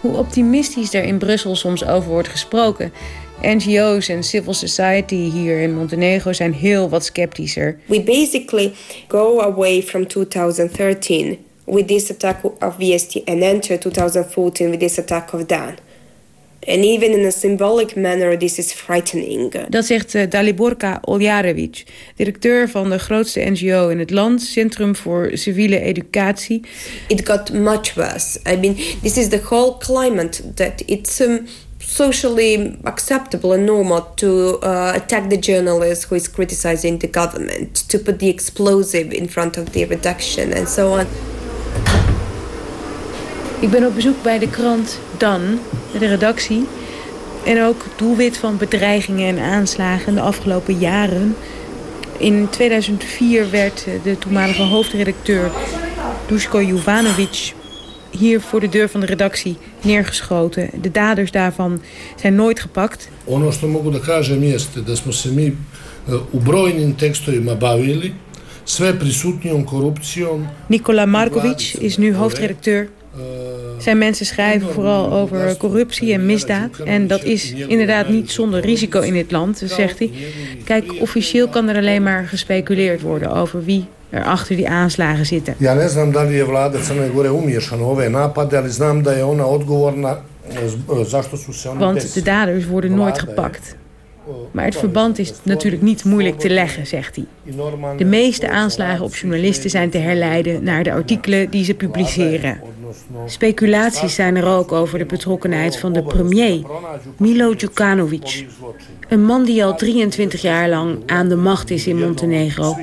hoe optimistisch er in Brussel soms over wordt gesproken. NGO's en civil society hier in Montenegro zijn heel wat sceptischer. We basically go away from 2013 with this attack of VST and enter 2014 with this attack of Dan. And even in a symbolic manner, this is frightening. Dat zegt uh, Daliborka Oljarevic, directeur van de grootste NGO in het land, Centrum voor Civiele Educatie. It got much worse. I mean, this is the whole climate that it's um, socially acceptable and normal to uh, attack the journalist who is criticizing the government, to put the explosive in front of the redaction and so on. Ik ben op bezoek bij de krant Dan, de redactie. En ook doelwit van bedreigingen en aanslagen de afgelopen jaren. In 2004 werd de toenmalige hoofdredacteur Duško Jovanovic hier voor de deur van de redactie neergeschoten. De daders daarvan zijn nooit gepakt. Ono što mogu da kažem jeste da smo se mi eh, u brojnim tekstovima bavili sve prisutnijom korupcijom. Nikola Markovic is nu hoofdredacteur zijn mensen schrijven vooral over corruptie en misdaad. En dat is inderdaad niet zonder risico in dit land, zegt hij. Kijk, officieel kan er alleen maar gespeculeerd worden over wie er achter die aanslagen zitten. Ja ne znam da li je vlada Crne Gore ove napade, ali znam da je ona odgovorna eh, zašto su se oni Want de daders worden nooit gepakt. Maar het verband is natuurlijk niet moeilijk te leggen, zegt hij. De meeste aanslagen op journalisten zijn te herleiden naar de artikelen die ze publiceren. Speculaties zijn er ook over de betrokkenheid van de premier, Milo Djukanovic. Een man die al 23 jaar lang aan de macht is in Montenegro.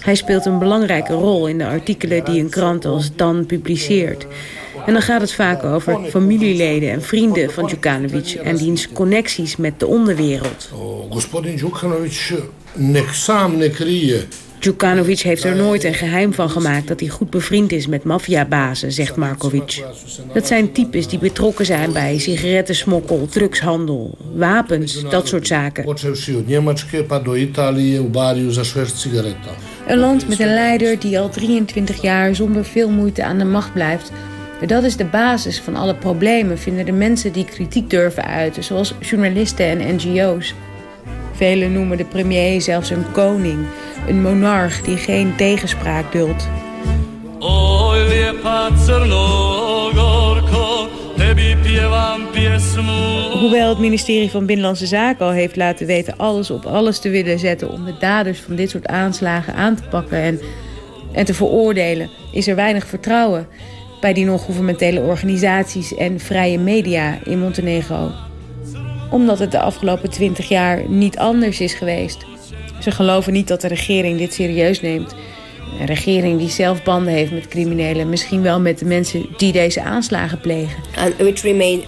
Hij speelt een belangrijke rol in de artikelen die een krant als Dan publiceert. En dan gaat het vaak over familieleden en vrienden van Djukanovic... en diens connecties met de onderwereld. Gospodin Djukanovic nek sam krije Djukanovic heeft er nooit een geheim van gemaakt dat hij goed bevriend is met maffiabazen, zegt Markovic. Dat zijn types die betrokken zijn bij sigarettensmokkel, drugshandel, wapens, dat soort zaken. Een land met een leider die al 23 jaar zonder veel moeite aan de macht blijft. Dat is de basis van alle problemen, vinden de mensen die kritiek durven uiten, zoals journalisten en NGO's. Velen noemen de premier zelfs een koning, een monarch die geen tegenspraak duldt. Hoewel het ministerie van Binnenlandse Zaken al heeft laten weten... alles op alles te willen zetten om de daders van dit soort aanslagen aan te pakken... en, en te veroordelen, is er weinig vertrouwen... bij die non-governementele organisaties en vrije media in Montenegro. Omdat het de afgelopen twintig jaar niet anders is geweest... Ze geloven niet dat de regering dit serieus neemt. Een regering die zelf banden heeft met criminelen. Misschien wel met de mensen die deze aanslagen plegen. And which remain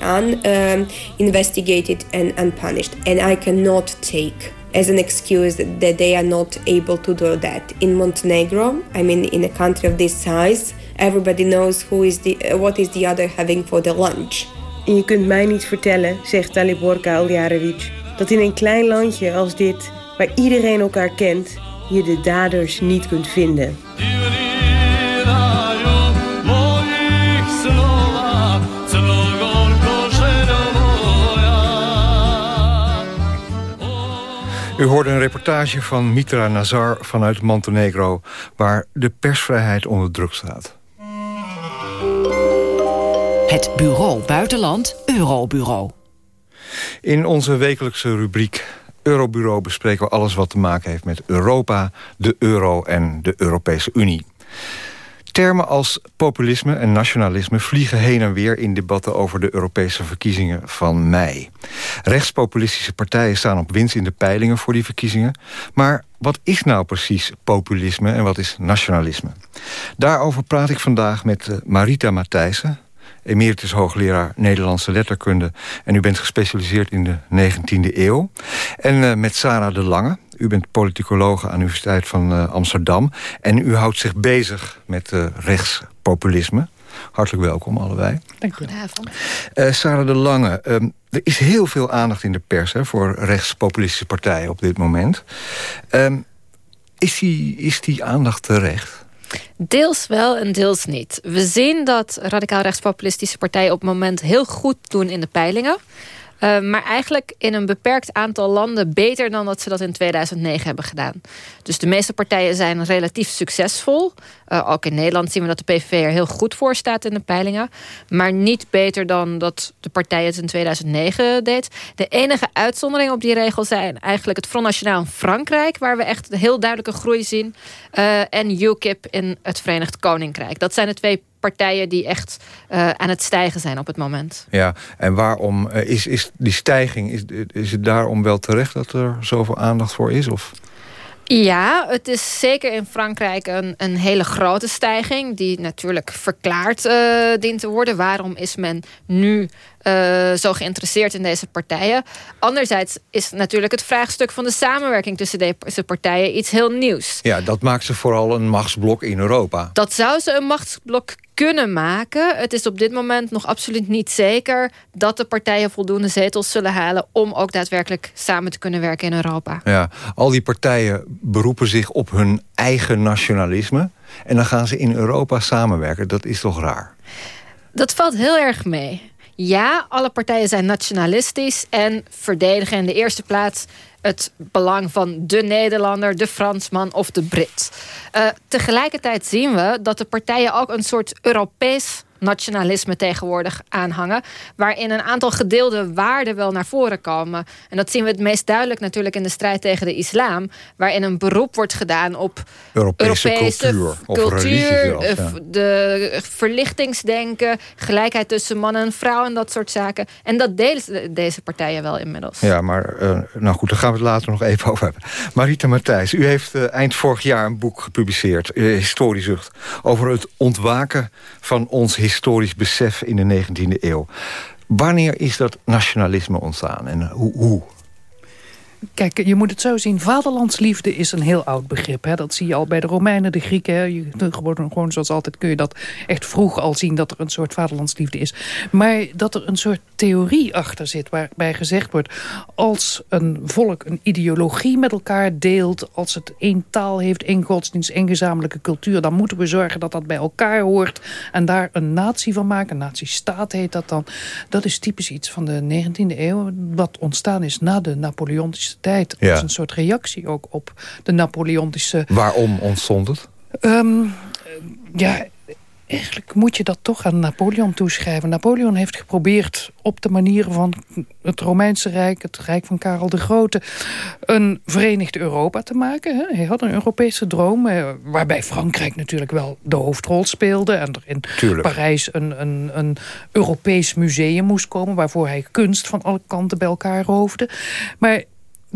uninvestigated um, and unpunished. And I cannot take as an excuse that they are not able to do that. In Montenegro, I mean in a country of this size, everybody knows who is the, what is the other having for the lunch. En je kunt mij niet vertellen, zegt Taliborka Aljarevic, dat in een klein landje als dit waar iedereen elkaar kent, je de daders niet kunt vinden. U hoorde een reportage van Mitra Nazar vanuit Montenegro... waar de persvrijheid onder druk staat. Het Bureau Buitenland, Eurobureau. In onze wekelijkse rubriek Eurobureau bespreken we alles wat te maken heeft met Europa, de euro en de Europese Unie. Termen als populisme en nationalisme vliegen heen en weer in debatten over de Europese verkiezingen van mei. Rechtspopulistische partijen staan op winst in de peilingen voor die verkiezingen. Maar wat is nou precies populisme en wat is nationalisme? Daarover praat ik vandaag met eh, Marita Matthijssen, emeritus hoogleraar Nederlandse letterkunde. En u bent gespecialiseerd in de 19e eeuw. En uh, met Sarah de Lange. U bent politicologe aan de Universiteit van uh, Amsterdam. En u houdt zich bezig met uh, rechtspopulisme. Hartelijk welkom allebei. Dank u. Goedenavond. Sarah de Lange, um, er is heel veel aandacht in de pers hè, voor rechtspopulistische partijen op dit moment. Um, is, die, is die aandacht terecht? Deels wel en deels niet. We zien dat radicaal rechtspopulistische partijen op het moment heel goed doen in de peilingen. Uh, maar eigenlijk in een beperkt aantal landen beter dan dat ze dat in 2009 hebben gedaan. Dus de meeste partijen zijn relatief succesvol. Uh, ook in Nederland zien we dat de PVV er heel goed voor staat in de peilingen. Maar niet beter dan dat de partij het in 2009 deed. De enige uitzondering op die regel zijn eigenlijk het Front National in Frankrijk... waar we echt heel duidelijke groei zien. Uh, en UKIP in het Verenigd Koninkrijk. Dat zijn de twee partijen die echt uh, aan het stijgen zijn op het moment. Ja, en waarom uh, is, is die stijging, is, is het daarom wel terecht dat er zoveel aandacht voor is? Of? Ja, het is zeker in Frankrijk een, een hele grote stijging... die natuurlijk verklaard uh, dient te worden. Waarom is men nu uh, zo geïnteresseerd in deze partijen? Anderzijds is natuurlijk het vraagstuk van de samenwerking... tussen deze partijen iets heel nieuws. Ja, dat maakt ze vooral een machtsblok in Europa. Dat zou ze een machtsblok kunnen maken. Het is op dit moment nog absoluut niet zeker... dat de partijen voldoende zetels zullen halen... om ook daadwerkelijk samen te kunnen werken in Europa. Ja, al die partijen beroepen zich op hun eigen nationalisme... en dan gaan ze in Europa samenwerken. Dat is toch raar? Dat valt heel erg mee. Ja, alle partijen zijn nationalistisch... en verdedigen in de eerste plaats het belang van de Nederlander, de Fransman of de Brit. Uh, tegelijkertijd zien we dat de partijen ook een soort Europees nationalisme tegenwoordig aanhangen. Waarin een aantal gedeelde waarden wel naar voren komen. En dat zien we het meest duidelijk natuurlijk in de strijd tegen de islam. Waarin een beroep wordt gedaan op Europese, cultuur. cultuur zelfs, ja. de verlichtingsdenken, gelijkheid tussen man en vrouw en dat soort zaken. En dat delen deze partijen wel inmiddels. Ja, maar uh, nou goed, daar gaan we het later nog even over hebben. Marita Matthijs, u heeft uh, eind vorig jaar een boek gepubliceerd, uh, Historiezucht, over het ontwaken van ons historisch besef in de 19e eeuw. Wanneer is dat nationalisme ontstaan en hoe? hoe? Kijk, je moet het zo zien. Vaderlandsliefde is een heel oud begrip. Hè. Dat zie je al bij de Romeinen, de Grieken. Je, gewoon, gewoon zoals altijd kun je dat echt vroeg al zien... dat er een soort vaderlandsliefde is. Maar dat er een soort theorie achter zit... waarbij gezegd wordt... als een volk een ideologie met elkaar deelt... als het één taal heeft, één godsdienst, één gezamenlijke cultuur... dan moeten we zorgen dat dat bij elkaar hoort... en daar een natie van maken. Een nazistaat heet dat dan. Dat is typisch iets van de 19e eeuw... wat ontstaan is na de Napoleontische tijd. Ja. als een soort reactie ook op de Napoleontische... Waarom ontstond het? Um, ja, eigenlijk moet je dat toch aan Napoleon toeschrijven. Napoleon heeft geprobeerd op de manier van het Romeinse Rijk... het Rijk van Karel de Grote... een verenigd Europa te maken. Hij had een Europese droom... Eh, waarbij Frankrijk natuurlijk wel de hoofdrol speelde... en er in Tuurlijk. Parijs een, een, een Europees museum moest komen... waarvoor hij kunst van alle kanten bij elkaar roofde. Maar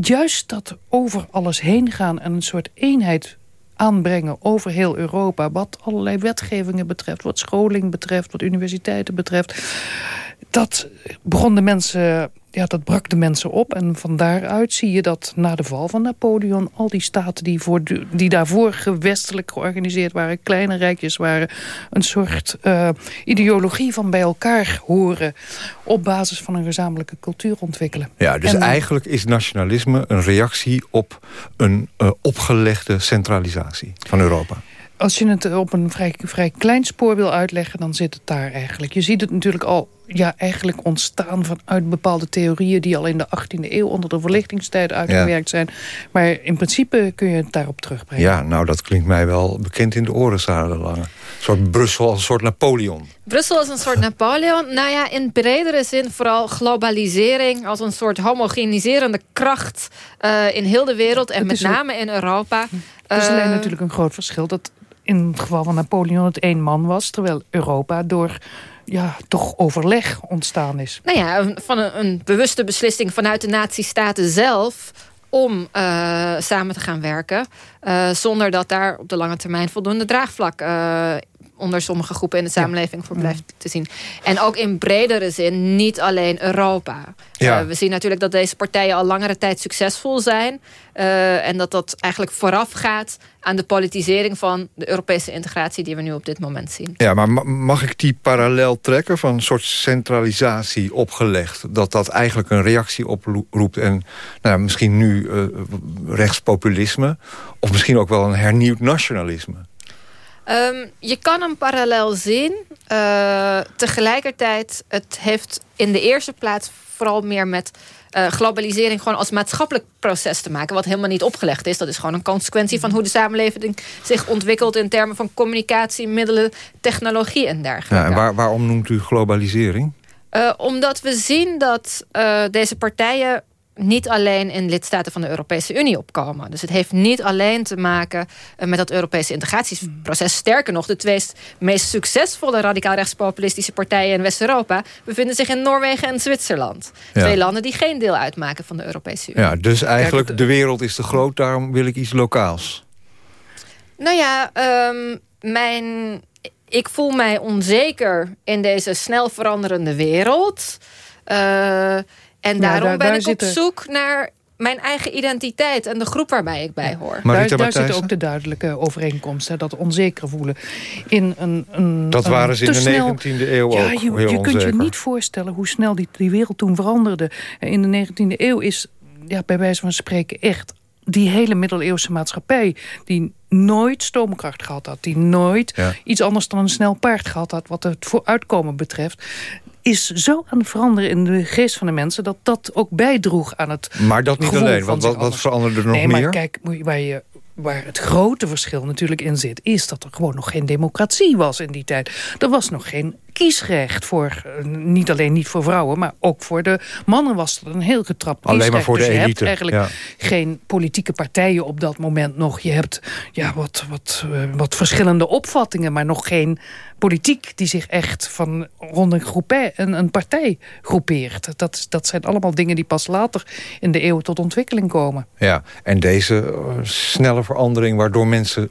juist dat over alles heen gaan en een soort eenheid aanbrengen over heel Europa... wat allerlei wetgevingen betreft, wat scholing betreft... wat universiteiten betreft... dat begon de mensen ja, dat brak de mensen op. En van daaruit zie je dat na de val van Napoleon... al die staten die, voor die daarvoor gewestelijk georganiseerd waren... kleine rijkjes waren... een soort uh, ideologie van bij elkaar horen... op basis van een gezamenlijke cultuur ontwikkelen. Ja, dus en, eigenlijk is nationalisme een reactie op een uh, opgelegde centralisatie van Europa als je het op een vrij, vrij klein spoor wil uitleggen, dan zit het daar eigenlijk. Je ziet het natuurlijk al ja, eigenlijk ontstaan vanuit bepaalde theorieën... die al in de 18e eeuw onder de verlichtingstijd uitgewerkt ja. zijn. Maar in principe kun je het daarop terugbrengen. Ja, nou, dat klinkt mij wel bekend in de oren, Sarah Lange. Een soort Brussel als een soort Napoleon. Brussel als een soort (laughs) Napoleon. Nou ja, in bredere zin vooral globalisering... als een soort homogeniserende kracht uh, in heel de wereld... en met name in Europa. Het is alleen uh, natuurlijk een groot verschil... dat in het geval van Napoleon het één man was... terwijl Europa door ja, toch overleg ontstaan is. Nou ja, van een, een bewuste beslissing vanuit de nazistaten zelf om uh, samen te gaan werken. Uh, zonder dat daar op de lange termijn voldoende draagvlak uh, onder sommige groepen in de samenleving ja. voor blijft te zien. En ook in bredere zin, niet alleen Europa. Ja. Uh, we zien natuurlijk dat deze partijen al langere tijd succesvol zijn. Uh, en dat dat eigenlijk vooraf gaat aan de politisering van de Europese integratie die we nu op dit moment zien. Ja, maar mag ik die parallel trekken van een soort centralisatie opgelegd? Dat dat eigenlijk een reactie oproept en nou, misschien nu uh, rechtspopulisme of misschien ook wel een hernieuwd nationalisme? Ehm, je kan een parallel zien. Uh, tegelijkertijd, het heeft in de eerste plaats vooral meer met uh, globalisering gewoon als maatschappelijk proces te maken. Wat helemaal niet opgelegd is. Dat is gewoon een consequentie van hoe de samenleving zich ontwikkelt in termen van communicatie, middelen, technologie en dergelijke. Ja, en waar, waarom noemt u globalisering? Uh, omdat we zien dat uh, deze partijen niet alleen in lidstaten van de Europese Unie opkomen. Dus het heeft niet alleen te maken eh, met dat Europese integratieproces. Sterker nog, de twee meest succesvolle radicaal-rechtspopulistische partijen in West-Europa bevinden zich in Noorwegen en Zwitserland. Twee landen die geen deel uitmaken van de Europese Unie. Ja, dus eigenlijk de wereld is te groot, daarom wil ik iets lokaals. Nou ja, um, mijn, ik voel mij onzeker in deze snel veranderende wereld. Uh, en daarom daar, ben ik op zoek naar mijn eigen identiteit en de groep waarbij ik bij hoor. Maar daar, daar zit ook de duidelijke overeenkomst, hè, dat onzeker voelen. In een, een, dat waren ze in de snel, 19e eeuw ja, ook je, heel je kunt je niet voorstellen hoe snel die, die wereld toen veranderde. In de 19e eeuw is, ja, bij wijze van spreken, echt die hele middeleeuwse maatschappij... die nooit stoomkracht gehad had. Die nooit iets anders dan een snel paard gehad had... wat het vooruitkomen betreft is zo aan het veranderen in de geest van de mensen... dat dat ook bijdroeg aan het Maar dat niet alleen, want wat, wat veranderde er nog nee, meer? Maar kijk, waar, je, waar het grote verschil natuurlijk in zit... is dat er gewoon nog geen democratie was in die tijd. Er was nog geen kiesrecht voor, eh, niet alleen niet voor vrouwen... maar ook voor de mannen was er een heel getrapt kiesrecht. Alleen maar voor dus de je elite. hebt eigenlijk geen politieke partijen op dat moment nog. Je hebt ja, wat, wat, uh, wat verschillende opvattingen, maar nog geen politiek... die zich echt van rond een, groepé, een, een partij groepeert. Dat, dat zijn allemaal dingen die pas later in de eeuw tot ontwikkeling komen. Ja, en deze uh, snelle verandering waardoor mensen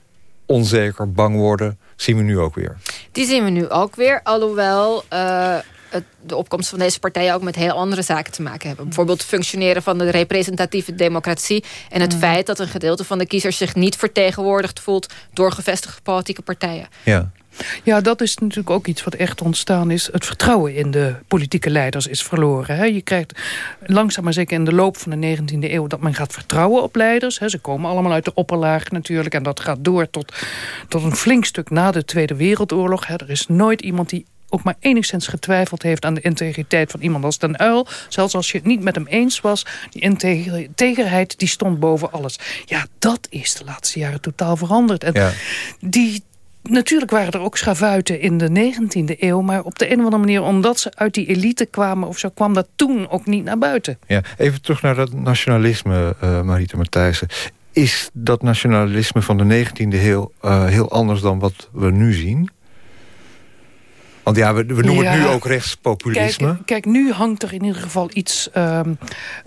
onzeker, bang worden zien we nu ook weer. Die zien we nu ook weer, alhoewel... Uh, het, de opkomst van deze partijen ook met heel andere zaken te maken hebben. Bijvoorbeeld het functioneren van de representatieve democratie... en het feit dat een gedeelte van de kiezers zich niet vertegenwoordigd voelt... door gevestigde politieke partijen. Ja. Ja, dat is natuurlijk ook iets wat echt ontstaan is. Het vertrouwen in de politieke leiders is verloren. Hè. Je krijgt langzaam maar zeker in de loop van de 19e eeuw... dat men gaat vertrouwen op leiders. Hè. Ze komen allemaal uit de opperlaag natuurlijk. En dat gaat door tot, tot een flink stuk na de Tweede Wereldoorlog. Hè. Er is nooit iemand die ook maar enigszins getwijfeld heeft aan de integriteit van iemand als Den Uil. Zelfs als je het niet met hem eens was, die integerheid die stond boven alles. Ja, dat is de laatste jaren totaal veranderd. En ja. die, Natuurlijk waren er ook schavuiten in de 19e eeuw... maar op de een of andere manier, omdat ze uit die elite kwamen... of zo, kwam dat toen ook niet naar buiten. Ja, even terug naar dat nationalisme, uh, Marita Matthijssen. Is dat nationalisme van de 19e eeuw uh, heel anders dan wat we nu zien? Want ja, we, we noemen ja, het nu ook rechtspopulisme. Kijk, kijk, nu hangt er in ieder geval iets uh,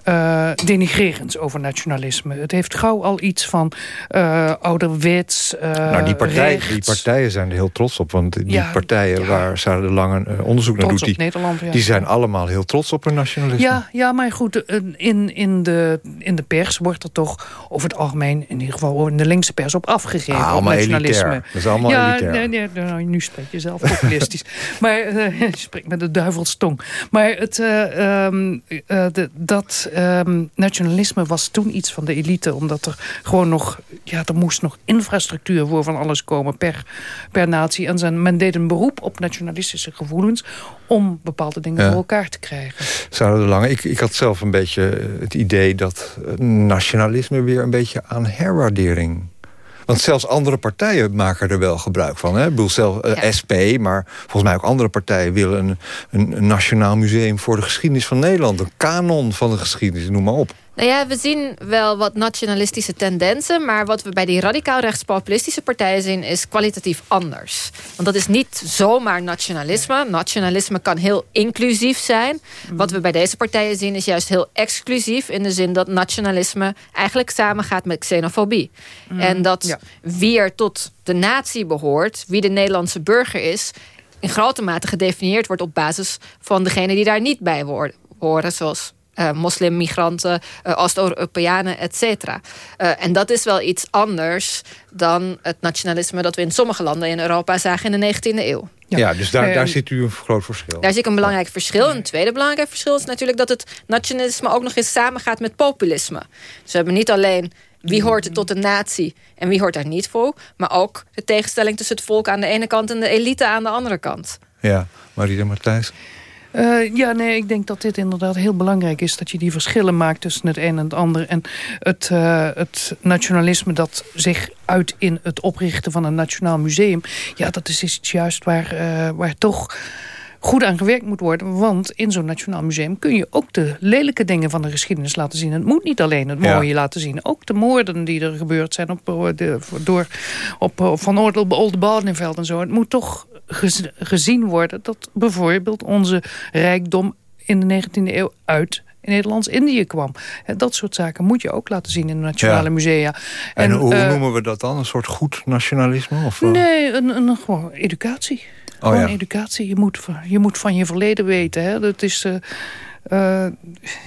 uh, denigrerends over nationalisme. Het heeft gauw al iets van uh, ouderwets, nou, die, partij, die partijen zijn er heel trots op. Want die ja, partijen ja. waar Sarah de Lange onderzoek naar doet... Die, die zijn allemaal heel trots op hun nationalisme. Ja, ja maar goed, in, in, de, in de pers wordt er toch over het algemeen... in ieder geval in de linkse pers op afgegeven. Ah, allemaal op nationalisme. Elitair. Dat is allemaal ja, elitair. Nee, nee, nou, nu spreek je zelf populistisch. (laughs) Maar uh, (laughs) je spreekt met de duivelstong. Maar het, uh, um, uh, de, dat um, nationalisme was toen iets van de elite. Omdat er gewoon nog... Ja, er moest nog infrastructuur voor van alles komen per, per natie. En zijn, men deed een beroep op nationalistische gevoelens... om bepaalde dingen ja. voor elkaar te krijgen. Zouden de Lange, ik, ik had zelf een beetje het idee... dat nationalisme weer een beetje aan herwaardering want zelfs andere partijen maken er wel gebruik van. Hè? Ik bedoel, zelf, uh, ja. SP, maar volgens mij ook andere partijen... willen een, een, een, nationaal museum voor de geschiedenis van Nederland. Een kanon van de geschiedenis, noem maar op. Nou ja, we zien wel wat nationalistische tendensen... maar wat we bij die radicaal rechtspopulistische partijen zien... is kwalitatief anders. Want dat is niet zomaar nationalisme. Nationalisme kan heel inclusief zijn. Mm. Wat we bij deze partijen zien is juist heel exclusief... in de zin dat nationalisme eigenlijk samengaat met xenofobie. Mm. En dat ja. wie er tot de natie behoort... wie de Nederlandse burger is... in grote mate gedefinieerd wordt op basis van degene die daar niet bij horen... zoals uh, moslimmigranten, uh, Oost-Europeanen, et cetera. Uh, en dat is wel iets anders dan het nationalisme... dat we in sommige landen in Europa zagen in de 19e eeuw. Ja, ja dus daar, daar zit u een groot verschil. Daar zit ik een belangrijk verschil. Een tweede belangrijk verschil is natuurlijk... dat het nationalisme ook nog eens samengaat met populisme. Dus we hebben niet alleen wie hoort er tot de natie en wie hoort daar niet voor. Maar ook de tegenstelling tussen het volk aan de ene kant en de elite aan de andere kant. Ja, Marita Matthijs. Uh, ja, nee, ik denk dat dit inderdaad heel belangrijk is... dat je die verschillen maakt tussen het een en het ander. En het, uh, het nationalisme dat zich uit in het oprichten van een nationaal museum... ja, dat is iets juist waar, uh, waar toch goed aan gewerkt moet worden. Want in zo'n Nationaal Museum kun je ook de lelijke dingen van de geschiedenis laten zien. Het moet niet alleen het mooie ja. laten zien. Ook de moorden die er gebeurd zijn op, de, door, op, van Oldenbarneveld en zo. Het moet toch gezien worden dat bijvoorbeeld onze rijkdom in de 19e eeuw uit in Nederlands-Indië kwam. Dat soort zaken moet je ook laten zien in de nationale ja. musea. En, en hoe uh, noemen we dat dan? Een soort goed nationalisme? Of, nee, een, een, gewoon educatie. Oh, gewoon ja. educatie. Je moet, je moet van je verleden weten. Hè? Dat is... Uh, uh,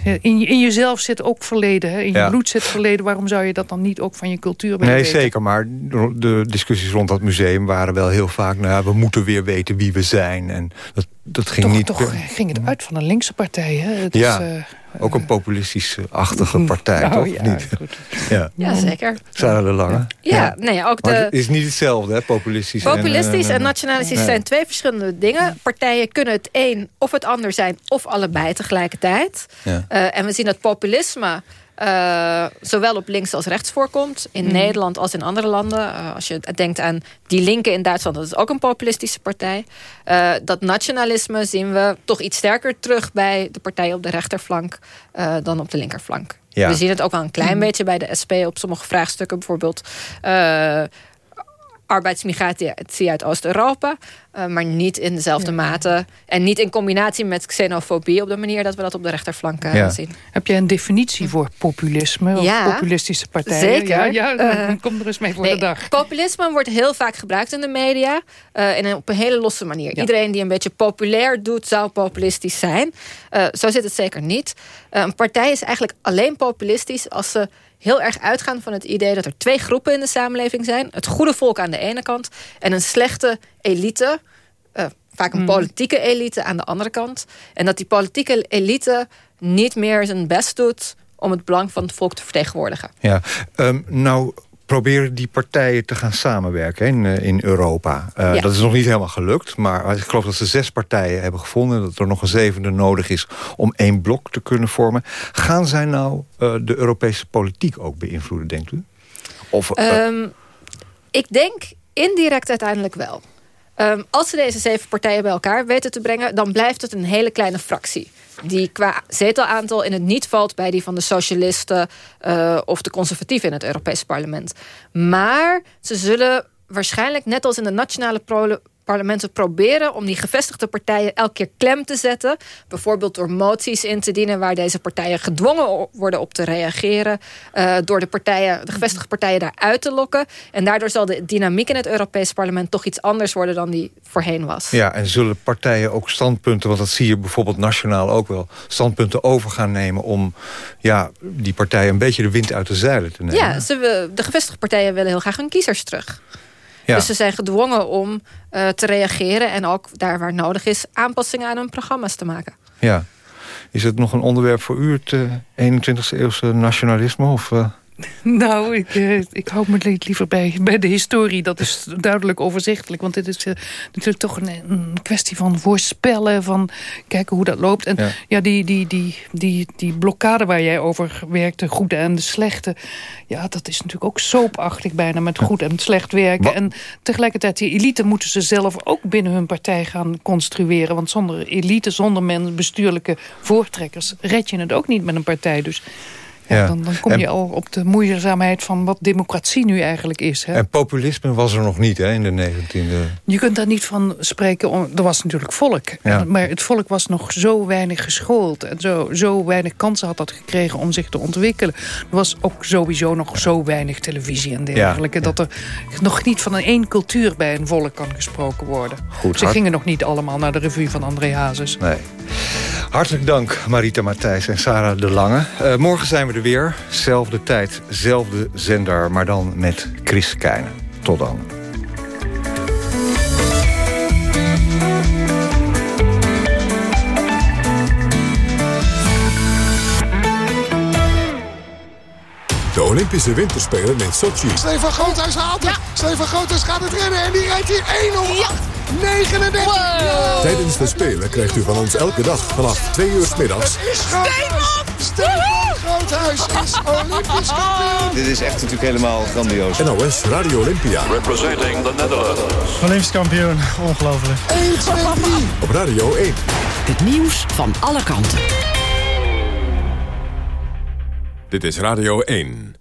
in, in jezelf zit ook verleden. Hè? In je bloed zit verleden. Waarom zou je dat dan niet ook van je cultuur willen Nee, weten? zeker. Maar de discussies rond dat museum waren wel heel vaak... nou we moeten weer weten wie we zijn. En dat, dat ging Toch, niet... toch ging het uit van een linkse partij. Hè? Het ja, is, eh, ook een populistisch-achtige partij, Nou, toch? ja, niet? (laughs) Ja. Ja, zeker. Sarah de Lange. Ja, nee, ook Maar de... het is niet hetzelfde, hè? Populistisch, Populistisch en, eh, nationalistisch nee. zijn twee verschillende dingen. Partijen kunnen het een of het ander zijn... of allebei tegelijkertijd. Ja. Eh, en we zien dat populisme... eh, zowel op links als rechts voorkomt. In Mhm. Nederland als in andere landen. Eh, als je denkt aan die linken in Duitsland... dat is ook een populistische partij. Eh, dat nationalisme zien we toch iets sterker terug... bij de partijen op de rechterflank dan op de linkerflank. Ja. We zien het ook al een klein Mhm. beetje bij de SP... op sommige vraagstukken bijvoorbeeld... arbeidsmigratie uit Oost-Europa. eh, maar niet in dezelfde mate. En niet in combinatie met xenofobie op de manier dat we dat op de rechterflank eh, Ja. zien. Heb jij een definitie voor populisme? Of Ja, populistische partijen? Zeker. Ja, ja Eh, (laughs) kom er eens mee voor nee, de dag. Populisme wordt heel vaak gebruikt in de media. eh, en op een hele losse manier. Iedereen die een beetje populair doet, zou populistisch zijn. Eh, zo zit het zeker niet. Een partij is eigenlijk alleen populistisch als ze heel erg uitgaan van het idee dat er twee groepen in de samenleving zijn. Het goede volk aan de ene kant en een slechte elite. eh, vaak een Mm. politieke elite aan de andere kant. En dat die politieke elite niet meer zijn best doet om het belang van het volk te vertegenwoordigen. Ja, Ehm, nou proberen die partijen te gaan samenwerken in, eh, in Europa. Eh, Ja. Dat is nog niet helemaal gelukt, maar ik geloof dat ze zes partijen hebben gevonden... dat er nog een zevende nodig is om één blok te kunnen vormen. Gaan zij nou eh, de Europese politiek ook beïnvloeden, denkt u? Of, eh, Ehm, ik denk indirect uiteindelijk wel. Ehm, als ze deze zeven partijen bij elkaar weten te brengen... dan blijft het een hele kleine fractie. Die qua zetelaantal in het niet valt bij die van de socialisten... eh, of de conservatieven in het Europees parlement. Maar ze zullen waarschijnlijk, net als in de nationale parlementen... proberen om die gevestigde partijen elke keer klem te zetten. Bijvoorbeeld door moties in te dienen... waar deze partijen gedwongen worden op te reageren. eh, door de, partijen, de gevestigde partijen daaruit te lokken. En daardoor zal de dynamiek in het Europees parlement... toch iets anders worden dan die voorheen was. Ja, en zullen partijen ook standpunten... want dat zie je bijvoorbeeld nationaal ook wel... standpunten over gaan nemen om ja, die partijen... een beetje de wind uit de zeilen te nemen? Ja, ze, de gevestigde partijen willen heel graag hun kiezers terug. Ja. Dus ze zijn gedwongen om eh, te reageren... en ook daar waar nodig is aanpassingen aan hun programma's te maken. Ja. Is het nog een onderwerp voor u, het eh, 21e eeuwse nationalisme? Of, eh? (laughs) Nou, ik, eh, ik hou me li- liever bij, bij de historie. Dat is duidelijk overzichtelijk. Want dit is eh, natuurlijk toch een, een kwestie van voorspellen. Van kijken hoe dat loopt. En ja, Ja. die, die, die, die, die blokkade waar jij over werkte. Goede en de slechte. Ja, dat is natuurlijk ook soapachtig bijna. Met goed en slecht werken. En tegelijkertijd die elite moeten ze zelf ook binnen hun partij gaan construeren. Want zonder elite, zonder men, bestuurlijke voortrekkers... red je het ook niet met een partij. Dus ja. Dan, dan kom En- je al op de moeizaamheid van wat democratie nu eigenlijk is. Hè? En populisme was er nog niet hè, in de 19e. Je kunt daar niet van spreken. Er was natuurlijk volk. Ja. En- Maar het volk was nog zo weinig geschoold. En zo, zo weinig kansen had dat gekregen om zich te ontwikkelen. Er was ook sowieso nog zo weinig televisie en dergelijke. Dat er nog niet van een één cultuur bij een volk kan gesproken worden. Goed, Ze hart- gingen nog niet allemaal naar de revue van André Hazes. Nee. Hartelijk dank, Marita Matthijs en Sarah de Lange. Eh, morgen zijn we er weer. Zelfde tijd, zelfde zender, maar dan met Chris Keijnen. Tot dan. De Olympische Winterspelen in Sochi. Stefan Groothuis haalt het. Stefan Groothuis gaat het rennen en die rijdt hier 1 39. Tijdens de Spelen krijgt u van ons elke dag vanaf 2 uur s middags... Stefan Groothuis is Olympisch kampioen. Dit is echt natuurlijk helemaal grandioos. NOS Radio Olympia. Representing the Netherlands. Olympisch kampioen, ongelooflijk. 1, 2, 3. Op Radio 1. Het nieuws van alle kanten. Dit is Radio 1.